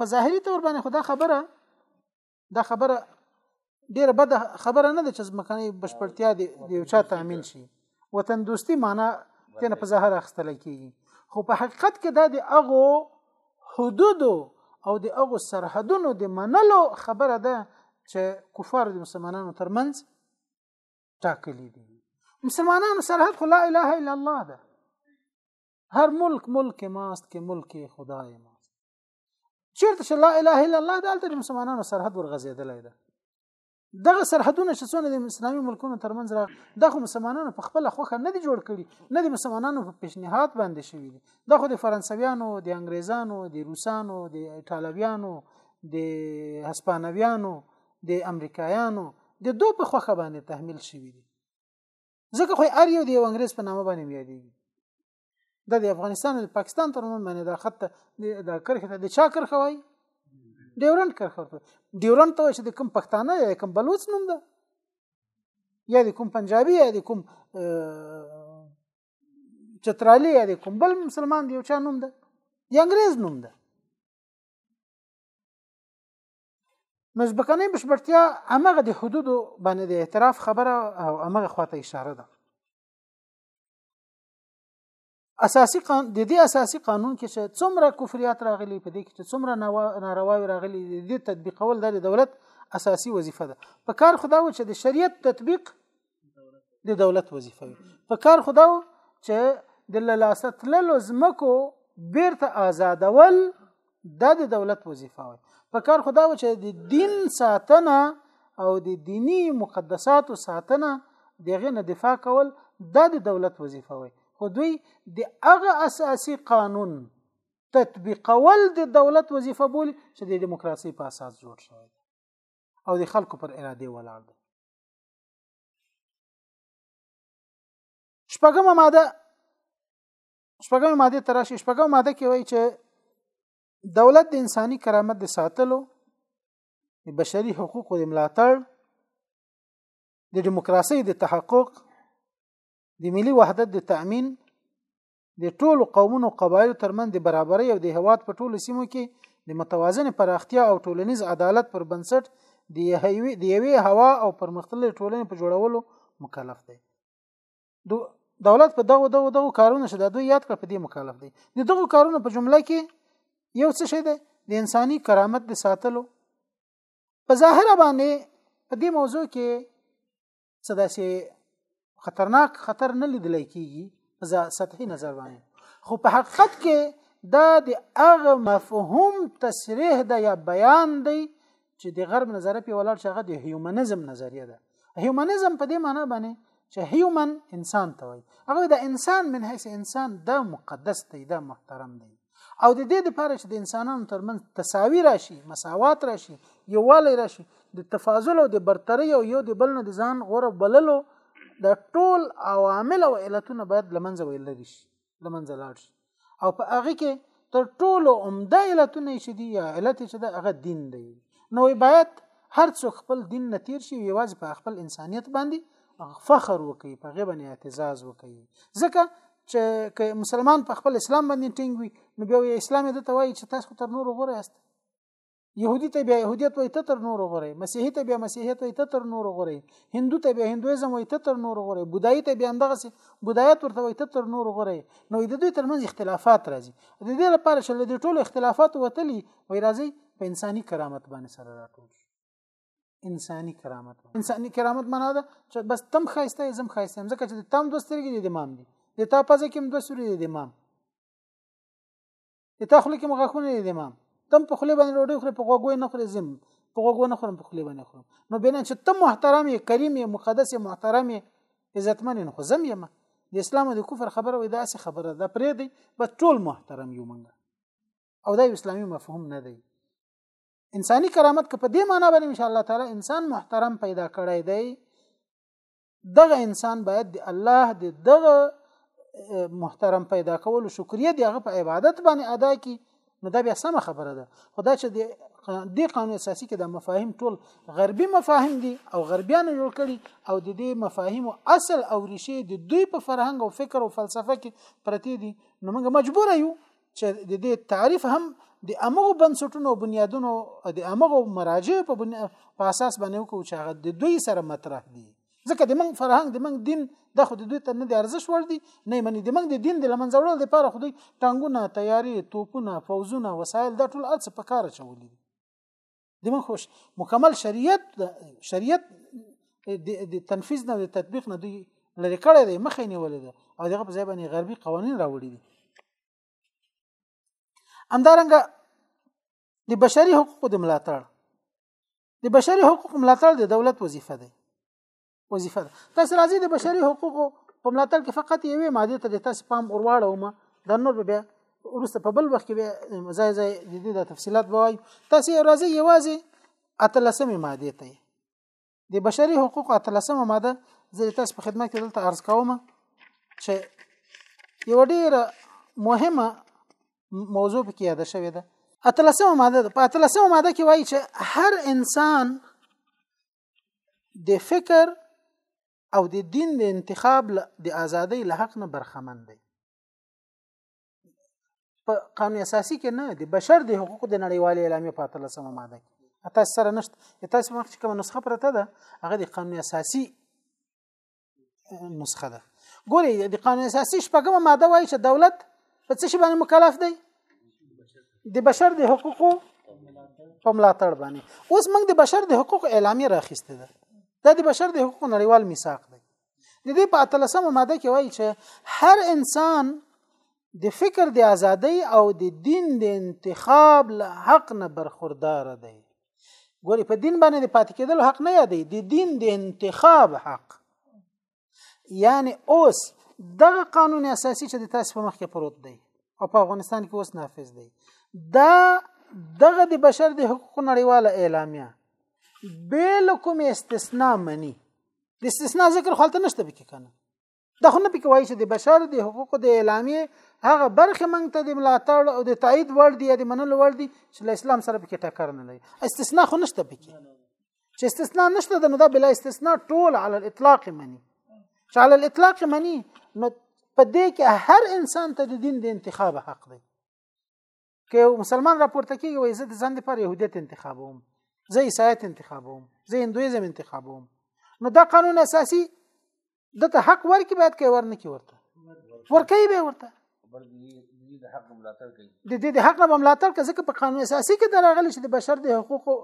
Speaker 1: په ظاهري تور باندې خدا خبره دا خبره ډیره بده خبره نه ده چې ځمکنۍ بشپړتیا د یو چا تامین شي وطن دوستی معنا تنه په ظاهر اخستل کیږي خو په حقیقت کې دا د هغو حدودو او د هغو سرحدونو د منلو خبره ده چې کفار د مسلمانانو ترمنځ ټاکلي دي مسلمانانو سرحد خو لا اله الا الله ده هر ملک ملک ماست کې ملک خدای ما چیرته چې لا اله الا الله د الته مسلمانانو سرحد ورغځېدلی ده دغه سرحدونه چې څونه د اسلامي ملکونو ترمنځ را دغه مسلمانانو په خپل خوخه نه دي جوړ کړي نه د مسلمانانو په پیشنهاد باندې شوی دي دغه د فرانسویانو د انګریزانو د روسانو د ایتالویانو د هسپانویانو د امریکایانو د دوه په خوخه باندې تحمیل شوی دي ځکه خو ار یو د یو انګریز په نامه باندې یادېږي دا د افغانستان او پاکستان تر منځ باندې دا خط د کرخه د چا کرخه وای ډیورنډ کرخه ډیورنډ ته چې د کوم پښتانه یا کوم بلوچ نوم ده یا د کوم پنجابي یا د کوم چترالی یا د کوم بل مسلمان دی یو چا نوم ده یا انګريز نوم ده نو ځبکنې بشپړتیا هغه د حدودو باندې د اعتراف خبره او هغه خواته اشاره ده اساسي قانون د دې اساسي قانون کې چې څومره کفریات راغلي په دې کې چې څومره نارواوي راغلي د دې تطبیقول د دولت اساسي وظیفه ده په کار خدا و چې د شریعت تطبیق د دولت وظیفه وي په کار خدا و چې د لاست للو زمکو بیرته آزادول دا د دولت وظیفه وي په کار خدا و چې د دین ساتنه او د دینی مقدساتو ساتنه دغه نه دفاع کول دا د دولت وظیفه وي خو دوی د هغه اساسي قانون تطبیقول د دولت وظیفه بول چې د دیموکراسي په اساس جوړ شوی او د خلکو پر اراده ولاړ دی شپږمه ماده شپږم ماده تر شي شپږم ماده کې وایي چې دولت د انساني کرامت د ساتلو د بشري حقوقو د ملاتړ د دیموکراسي د تحقق د ملي وحدت د تأمین د ټولو قومونو قبایل ترمن د برابرۍ او د هواد په ټولو سیمو کې د متوازن پراختیا او ټولنیز عدالت پر بنسټ د یوې هوا او پرمختللې ټولنې په جوړولو مکلف دی دو دولت په دغه دغه دغه کارونو شته دوی یاد کړ په دې مکلف دي د دغه کارونو په جمله کې یو څه شی دی د انساني کرامت د ساتلو په ظاهر باندې په دې موضوع کې څه داسې خطرناک خطر نه لیدل کیږي په سطحي نظر باندې خو په حقیقت کې دا د هغه مفهوم تصریح ده یا بیان دی چې د غرب نظریه په ولاړ شغه د هیومنزم نظریه ده هیومنزم په دې معنی باندې چې هیومن انسان ته وایي هغه د انسان من حیث انسان دا مقدس دی دا محترم دی او د دې لپاره چې د انسانانو ترمنځ تساوی راشي مساوات راشي یووالی راشي د تفاضل او د برتری او یو د بل نه د ځان غوره بللو د ټول عوامل او علتونه باید لمنځه ویل شي لمنځه لاړ شي او په هغه کې تر ټولو عمده علتونه چې دي یا علت چې د هغه دین دی نو باید هر څوک خپل دین نه تیر شي یوازې په خپل انسانیت باندې فخر وکړي په غیبه نه اعتزاز وکړي ځکه چې که مسلمان په خپل اسلام باندې ټینګ وي نو بیا یې اسلام د توای چې تاسو تر نورو غوره یاست يهودي ته بیا يهودیت وای ته تر نور غوري مسیحي ته بیا مسیحیت وای ته تر نور غوري هندو ته بیا هندویزم وای ته تر نور غوري بودایي ته بیا دغه سي بودایت ورته وای ته تر نور غوري نو د دوی ترمنځ اختلافات راځي د دې لپاره چې له دې ټولو اختلافاتو وتلی وای راځي په انساني کرامت باندې سره راټول انساني کرامت انساني کرامت معنا ده چې بس تم خایسته زم خایسته ځکه چې تم دوسترګي د امام دي د تا پزه کې دوسترګي د امام د تا خله کې مو غاښونه دي امام تم په خله باندې ډوډۍ خورې په غوګوې نه خورې زم په غوګو نه خورم په خله باندې خورم نو بنا چې تم محترم یې کریم یې مقدس یې محترم یې عزتمن یې خو زم یې ما د اسلام او د کفر خبره وې داسې خبره ده پرې دی بس ټول محترم یو منګه او دا اسلامي مفهوم نه دی انساني کرامت که په دې معنی باندې ان شاء الله تعالی انسان محترم پیدا کړی دی دغه انسان باید د الله د دغه محترم پیدا کولو شکریه دی هغه په عبادت باندې ادا کی نو دا بیا سم خبره ده خدا چې د دې قانون اساسي کې د مفاهیم ټول غربي مفاهیم دي او غربیانو جوړ کړي او د دې مفاهیم اصل او ریشه د دوی په فرهنګ او فکر او فلسفه کې پرتی دي نو موږ مجبور یو چې د دې تعریف هم د امغو بنسټونو بنیادونو د امغو مراجع په بنی... په اساس باندې وکړو چې هغه د دوی سره مطرح دي ځکه د موږ فرهنګ د موږ دین د خو د دوی ته نه د ارزښت ور دي نه مني د موږ د دین د لمنځه وړل لپاره خو دوی ټانګونه تیاری توپونه فوزونه وسایل دا ټول اڅ په کار چولې د موږ مکمل شریعت شریعت د تنفيذ نه د تطبیق نه دی لري کړی دی مخې نیولې ده او دغه په ځای باندې غربي قوانين راوړي دي همدارنګه د بشري حقوقو د ملاتړ د بشري حقوقو ملاتړ د دولت وظیفه ده وظیفه ده تاسو راځي د بشري حقوقو په ملاتړ کې فقط یوې ماده ته د تاسو پام ورواړوم د نور بیا ورسته په بل وخت کې بیا ځای ځای د دې د تفصيلات بوای تاسو راځي یوازې اتلسمه ماده ته د بشري حقوقو اتلسمه ماده زه تاسو په خدمت کې دلته عرض کوم چې یو ډیر مهمه موضوع کې یاد شوې ده اتلسمه ماده په اتلسمه ماده کې وایي چې هر انسان د فکر او د دین د انتخاب د ازادۍ له حق نه برخمن دی په قانون اساسي کې نه د بشر د حقوقو د نړیوالې اعلامیې په اتل سم ماده کې تاسو سره نشته تاسو مخ چې کوم نسخه پرته ده هغه د قانون اساسي نسخه ده ګوري د قانون اساسي شپږمه ماده وایي چې دولت په څه شي باندې مکلف دی د بشر د حقوقو په ملاتړ باندې اوس موږ د بشر د حقوقو اعلامیه راخسته ده دا د بشر د حقوقو نړیوال میثاق دی د دې په اتلسمه ماده کې وایي چې هر انسان د فکر د ازادۍ او د دین د انتخاب له حق نه برخوردار دی ګوري په دین باندې پاتې کېدل حق نه یادې د دین د انتخاب حق یعنی اوس دغه قانون اساسي چې د تاسو په مخ کې پروت دی او په افغانستان کې اوس نافذ دی دا دغه د بشر د حقوقو نړیواله اعلامیه بل کوم استثناء مني د استثناء ذکر خالته نشته بکی کنه دا خو نه پکې وایي چې د بشر د حقوقو د اعلامیې هغه برخې موږ ته د ملاتړ او د تایید وړ دي یا د منلو وړ دي چې له اسلام سره پکې ټکر نه لري استثناء خو نشته پکې چې استثناء نشته د نو دا بلا استثناء ټول على الاطلاق مني چې على الاطلاق مني نو په دې کې هر انسان ته د دین د انتخاب حق دی که یو مسلمان راپورته کیږي وای زه د ځان لپاره يهودیت انتخابوم زه عیسایت انتخابوم زه هندویزم انتخابوم نو دا قانون اساسي دته حق ورکی باید کې ورنه کی ورته ورکی به ورته
Speaker 2: د
Speaker 1: دې د حق نه ملاتړ کوي ځکه په قانون اساسي کې دراغلي چې د بشر د حقوقو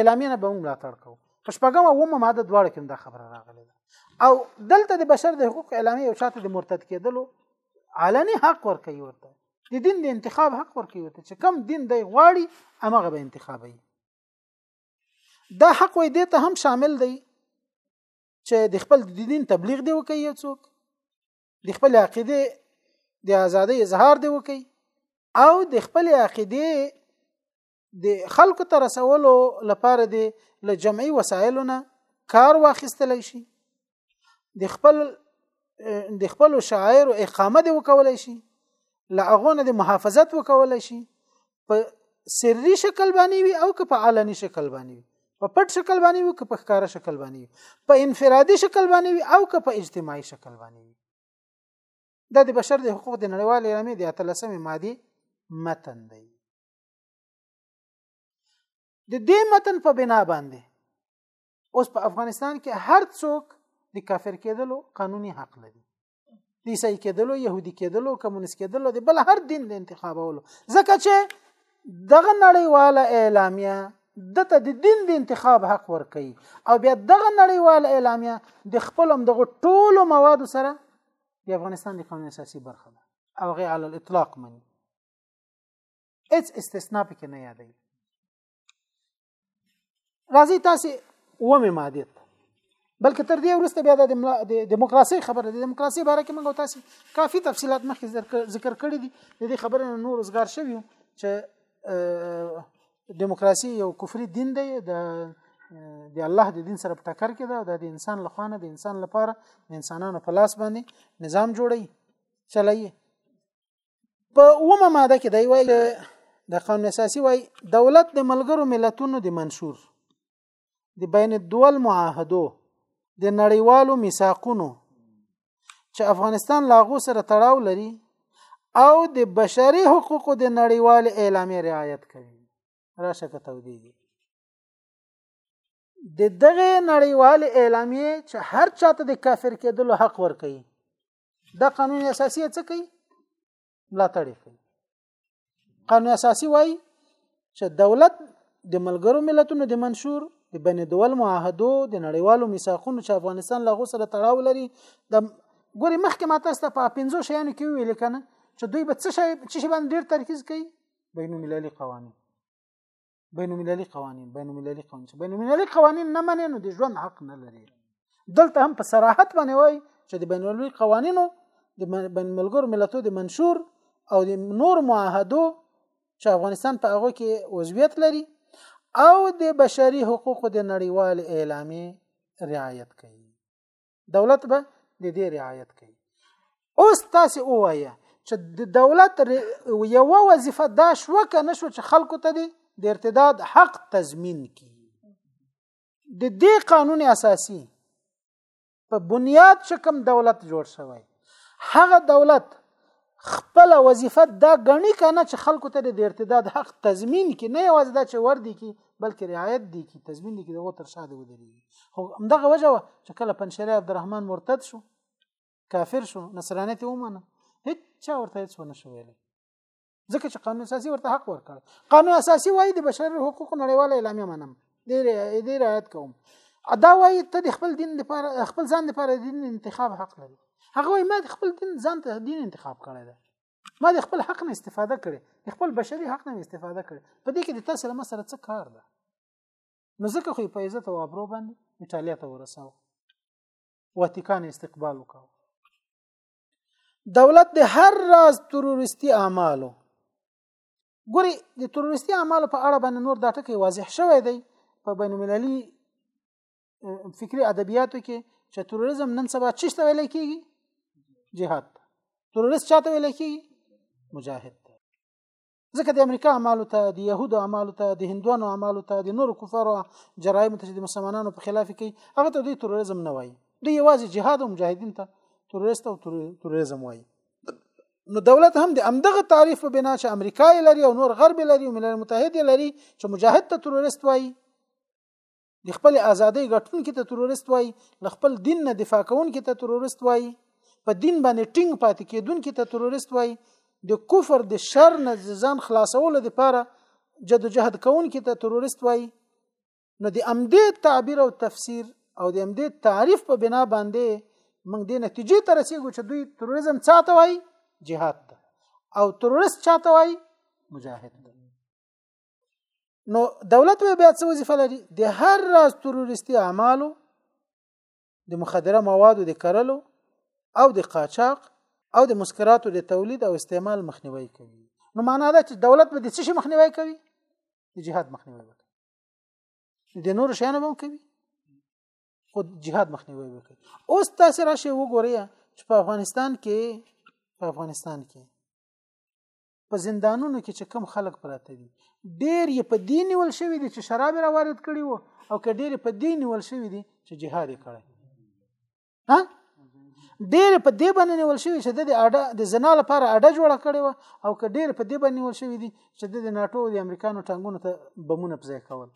Speaker 1: اعلامیه نه به ملاتړ کوي په شپږم او اومه ماده دواړه کې دا خبره راغلې ده او دلته د بشر د حقوق اعلامیه یو شاته د مرتد کېدلو علني حق ورکوي ورته د دین د انتخاب حق ورکوي ورته چې کم دین دی غواړي هغه به انتخابوي دا حق وي دې ته هم شامل دی چې د خپل د دین تبلیغ دی وکړي یو څوک د خپل عقیده د ازادۍ اظهار دی وکړي او د خپل عقیده د خلکو ته رسولو لپاره دی له جمعي وسایلو نه کار واخیستل شي د خپل د خپل شاعر او اقامه دی وکول شي لغونه د محافظت وکول شي په سری شکل باندې وي او که په علني شکل باندې وي په پټ شکل باندې وي که په ښکارا شکل باندې وي په انفرادي شکل باندې وي او که په اجتماعي شکل باندې وي دا د بشر د حقوق د نړیوال اعلامیې د 13 ماده متن دی د دې متن په بنا باندې اوس په افغانستان کې هر څوک د کافر کېدلو قانوني حق لري د عیسائی کېدلو يهودي کېدلو کمونیست کېدلو د بل هر دین د انتخابولو ځکه چې دغه نړیواله اعلامیه دته د دین د انتخاب حق ورکي او بیا دغه نړیواله اعلامیه د خپلم دغه ټولو مواد سره د افغانستان د قانون اساسي برخه ده او غي على الاطلاق مني هیڅ استثناء پکې نه یادوي راځي تاسو ومه ماده بلکې تر دې وروسته بیا د دیموکراسي خبره د دیموکراسي باره کې موږ تاسو کافي تفصيلات مخکې ذکر کړی دي د دې خبره نور روزګار شوی چې دیموکراسي یو کفري دین دی د د الله د دین سره په ټکر کې ده د انسان لخوا نه د انسان لپاره د انسانانو په لاس باندې نظام جوړي چلایي په اومه ماده کې دی وایي د قانون اساسي وایي دولت د ملګرو ملتونو د منشور د بین الدول معاهدو د نړیوالو میثاقونو چې افغانستان لاغو سره تړاو لري او د بشري حقوقو د نړیوال اعلامیې رعایت کوي راشه کتو دیږي د دغه نړیوال اعلامیه چې هر چاته د کافر کېدلو حق ورکړي دا قانون اساسي څه کوي ملاتړ کوي قانون اساسي وایي چې دولت د ملګرو ملتونو د منشور د بین دول معاهدو د نړیوالو میثاقونو چې افغانستان له غو سره تړاو لري د ګوري مخکې ماته ست په 15 شیانو کې ویل کنه چې دوی به څه شي چې باندې ډیر ترکیز کوي بین المللي قوانين بین المللي قوانین بین المللي قوانین چې بین المللي قوانین نه منې نو د ژوند حق نه لري دلته هم په صراحت باندې وایي چې د بین المللي قوانینو د بین ملګرو ملتو د منشور او د نور معاهدو چې افغانستان په هغه کې عضویت لري او د بشري حقوقو د نړیوال اعلامیې رعایت کوي دولت به د دې رعایت کوي اوس تاسو ووایه چې د دولت یو وظیفه دا شو کنه شو چې خلکو ته دی د ارتداد حق تضمین کی د دې قانون اساسي په بنیاد چې کوم دولت جوړ شوی هغه دولت خپل وظیفه دا غني کنه چې خلکو ته د ارتداد حق تضمین کې نه یوازې دا چې ور دي کې بلکې رعایت دي کې تضمین دي کې دغه تر شاده ودرېږي خو همدغه وجه وه چې کله پنشری عبدالرحمن مرتد شو کافر شو نصرانیت ومنه هیڅ چا ورته هیڅ ونه شو ویلی ځکه چې قانون اساسي ورته حق ورکړ قانون اساسي وایي د بشر حقوق نړیواله اعلامیه منم دې رعایت کوم دا وایي ته د خپل دین لپاره خپل ځان لپاره د دین انتخاب حق لري هغه وایي ما د خپل دین ځان ته دین انتخاب کړی دی ما د خپل حق نه استفاده کړې د خپل بشري حق نه استفاده کړې په دې کې د تاسو سره سره څه کار ده نو ځکه خو په عزت او ابرو باندې ایتالیا ته ورساو واتیکان استقبال وکاو دولت د هر راز تروریستي اعمالو ګوري د تروریستي اعمالو په اړه باندې نور دا ټکی واضح شوی دی په بین المللي فکری ادبیاتو کې چې تروریزم نن سبا چی څه ویل کیږي جهاد تروریست چاته ویل کیږي مجاهد ځکه د امریکا اعمالو ته د يهودو اعمالو ته د هندوانو اعمالو ته د نورو کفارو جرایم ته چې د مسلمانانو په خلاف کوي هغه ته دوی تروریزم نه وایي دوی یوازې جهاد او مجاهدین ته تروریست او تروریزم وایي نو دولت هم د امدغه تعریف په بنا چې امریکا لري او نور غرب لري او ملل متحد لري چې مجاهد ته تروریست وایي د خپل ازادۍ غټونکو ته تروریست وای له خپل دین نه دفاع کوونکو ته تروریست وای په دین باندې ټینګ پاتې کېدونکو ته تروریست وای د کفر د شر نه ځان خلاصولو لپاره جدوجهد کوونکو ته تروریست وای نو د امدې تعبیر او تفسیر او د امدې تعریف په بنا باندې موږ د نتیجې ته رسیدو چې دوی تروریزم څه ته وای جهاد او تروریست چاته وای مجاهد نو دولت به بیا څه وظیفه لري د هر راز تروریستي اعمالو د مخدره موادو د کرلو او د قاچاق او د مسکراتو د تولید او استعمال مخنیوي کوي نو معنا دا چې دولت به د څه شي مخنیوي کوي د جهاد مخنیوي کوي د نور شیانو به کوي خو جهاد مخنیوي وکړي اوس تاسو راشي وګورئ چې په افغانستان کې په افغانستان کې په زندانونو کې چې کم خلک پراته دي ډیر یې په دې نیول شوی دي چې شراب را وارد کړي وو او که ډیر په دې نیول شوی دي چې جهاد یې کړی ها ډیر په دې باندې نیول شوی چې د اډه د زنا لپاره اډه جوړه کړې و او که ډیر په دې باندې نیول شوی دي چې د ناتو او د امریکانو ټانګونو ته بمونه پځای کول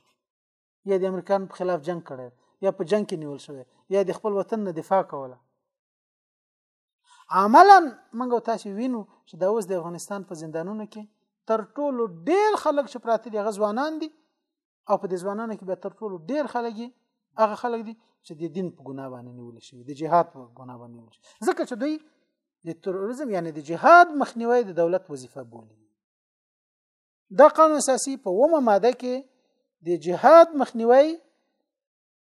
Speaker 1: یا د امریکانو په خلاف جنگ کړی یا په جنگ کې نیول شوی یا د خپل وطن نه دفاع کوله عملا موږ تاسو وینو چې دا اوس د افغانستان په زندانونو کې تر ټولو ډیر خلک چې پراته دي غزوانان دي او په دې ځوانانو کې به تر ټولو ډیر خلک هغه خلک دي چې د دین په ګناه باندې نیول شي د جهاد په ګناه باندې نیول شي ځکه چې دوی د تروریزم یعنی د جهاد مخنیوي د دولت وظیفه بولي دا قانون اساسي په ومه ماده کې د جهاد مخنیوي